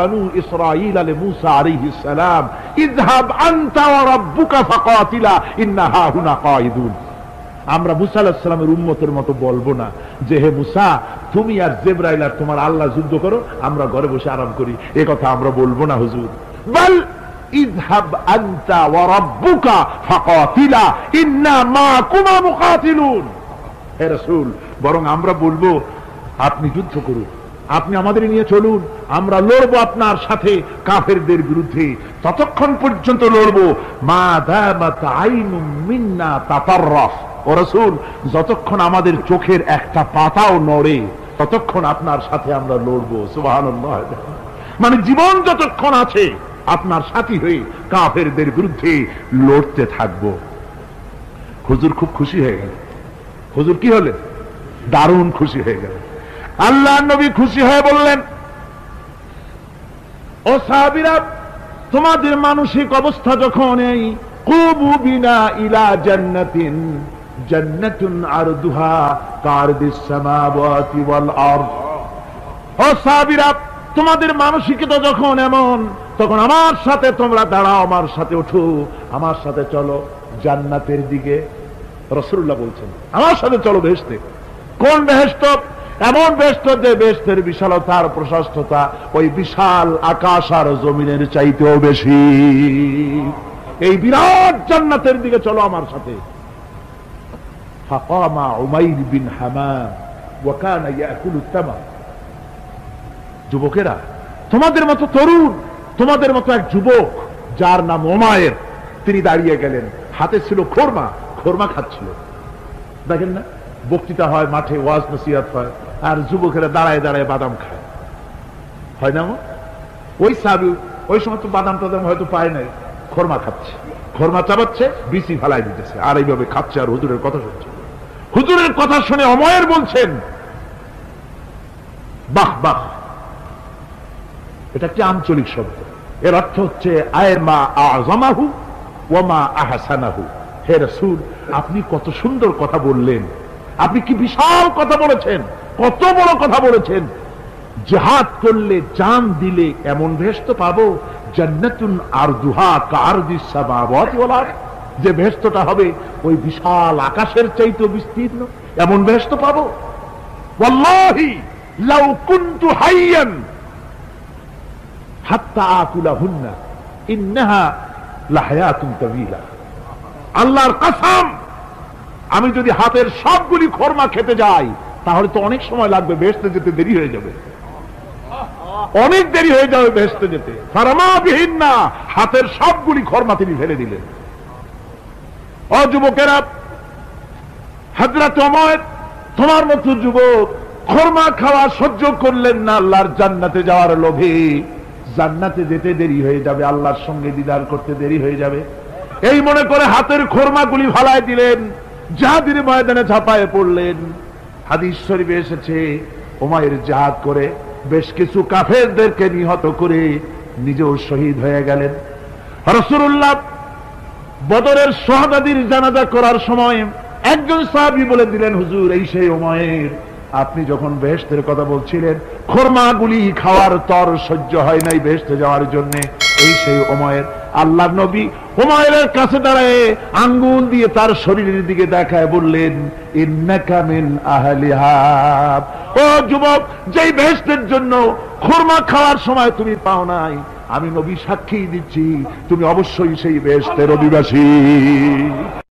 বানু আলাইহিস সালাম السلام اذهب أنت وربك فقاتلا إنا هاهنا قائدون আমরা মুসা আলাহিসামের উন্মতের মতো বলবো না যে হে মুসা তুমি আর জেব্রাইল আর তোমার আল্লাহ যুদ্ধ করো আমরা ঘরে বসে আরাম করি এ কথা আমরা বলবো না হুজুর বল ইযহাব আনতা ওয়া রাব্বুকা ফাকাতিলা ইন্না মাকুমা মুকাতিলুন হে রাসূল বরং আমরা বলবো আপনি যুদ্ধ করুন আপনি আমাদের নিয়ে চলুন। আমরা লড়বো আপনার সাথে কাফেরদের বিরুদ্ধে। ততক্ষণ পর্যন্ত লড়বো। মা মিন্না তাতাররাফ। ও রসুল, যতক্ষণ আমাদের চোখের একটা পাতাও নড়ে, ততক্ষণ আপনার সাথে আমরা লড়বো। সুবহানাল্লাহ। মানে জীবন যতক্ষণ আছে, আপনার সাথী হয়ে কাফেরদের বিরুদ্ধে লড়তে থাকব। হুজুর খুব খুশি হয়ে গেল। হুজুর কি হলে দারুণ খুশি হয়ে গেল আল্লাহ নবী খুশি হয়ে বললেন, ও সাহাবিরা, তোমাদের মানসিক অবস্থা যখন এই কুবু বিনা ইলা জান্নাতিন, জান্নাতুন আরদুহা কারদিস সামাওয়াতি ওয়াল আরদ। ও সাহাবিরা, তোমাদের মানসিকতা যখন এমন, তখন আমার সাথে তোমরা দাঁড়াও, আমার সাথে ওঠো আমার সাথে চলো জান্নাতের দিকে। রসুল্লাহ বলছেন, আমার সাথে চলো ভেসতে কোন বেহেস্ত এমন বেষ্ট যে বেষ্টের বিশালতার প্রশস্ততা ওই বিশাল আকাশ আর জমিনের চাইতেও বেশি। এই বিরাট জান্নাতের দিকে চলো আমার সাথে। যুবকেরা, তোমাদের মতো তরুণ, তোমাদের মতো এক যুবক, যার নাম ওমায়ের, তিনি দাঁড়িয়ে গেলেন। হাতে ছিল খোরমা খোরমা খাচ্ছিল। দেখেন না, বক্তৃতা হয়, মাঠে ওয়াজ নসিহাত হয়। আর যুবকেরা দাঁড়ায় দাঁড়ায় বাদাম খায়। হয় না ওই সাবি, ওই সময় তো বাদাম টাদাম হয়তো পায় নাই। খোরমা খাচ্ছে। খোরমা চাবাচ্ছে বিসি ফালাই দিতেছে। আর এইভাবে খাচ্ছে আর হুজুরের কথা শুনছে। হুজুরের কথা শুনে অময়ের বলছেন, বাহ বাহ। এটা একটি আঞ্চলিক শব্দ। এর অর্থ হচ্ছে, আয় মা আজমাহু ও মা আহাসানাহু। হে রসুল, আপনি কত সুন্দর কথা বললেন। আপনি কি বিশাল কথা বলেছেন? কত বড় কথা বলেছেন। জেহাদ করলে জান দিলে এমন ভেস্ত পাবো, জান্নাতুন আর দুহা কার যে ভেস্তটা হবে ওই বিশাল আকাশের চাইতে বিস্তীর্ণ, এমন ভেস্ত পাবো। আল্লাহর কসম, আমি যদি হাতের সবগুলি খোরমা খেতে যাই তাহলে তো অনেক সময় লাগবে বেহেস্তে যেতে, দেরি হয়ে যাবে। অনেক দেরি হয়ে যাবে বেহেস্তে যেতে। ফারামাবিহীন না হাতের সবগুলি খরমা তিনি ফেলে দিলেন। ও যুবকেরা হাজরাত অমর তোমার মতো যুবক, খরমা খাওয়া সহ্য করলেন না আল্লাহর জান্নাতে যাওয়ার লোভে। জান্নাতে যেতে দেরি হয়ে যাবে, আল্লাহর সঙ্গে দিদার করতে দেরি হয়ে যাবে। এই মনে করে হাতের খোরমাগুলি ফালায় দিলেন জাহাদির ময়দানে ঝাঁপায় পড়লেন। হাদিস শরীফে এসেছে ওমায়ের জাহাদ করে বেশ কিছু কাফেরদেরকে নিহত করে নিজেও শহীদ হয়ে গেলেন। রসুল্লাহ বদরের সোহাদাদির জানাজা করার সময় একজন সাহাবি বলে দিলেন, হুজুর, এই সেই ওমায়ের আপনি যখন বেহেস্তের কথা বলছিলেন, খোরমাগুলি খাওয়ার তর সহ্য হয় নাই বেহেস্তে যাওয়ার জন্য, এই সেই ওমায়ের আল্লাহ নবী হুমায়ুনের কাছে দাঁড়ায় আঙ্গুল দিয়ে তার শরীরের দিকে দেখায় বললেন ইন্নাকামিন আহলিহাব ও যুবক, যেই বেহেস্তের জন্য খুরমা খাওয়ার সময় তুমি পাও নাই, আমি নবী সাক্ষী দিচ্ছি, তুমি অবশ্যই সেই বেহেস্তের অধিবাসী।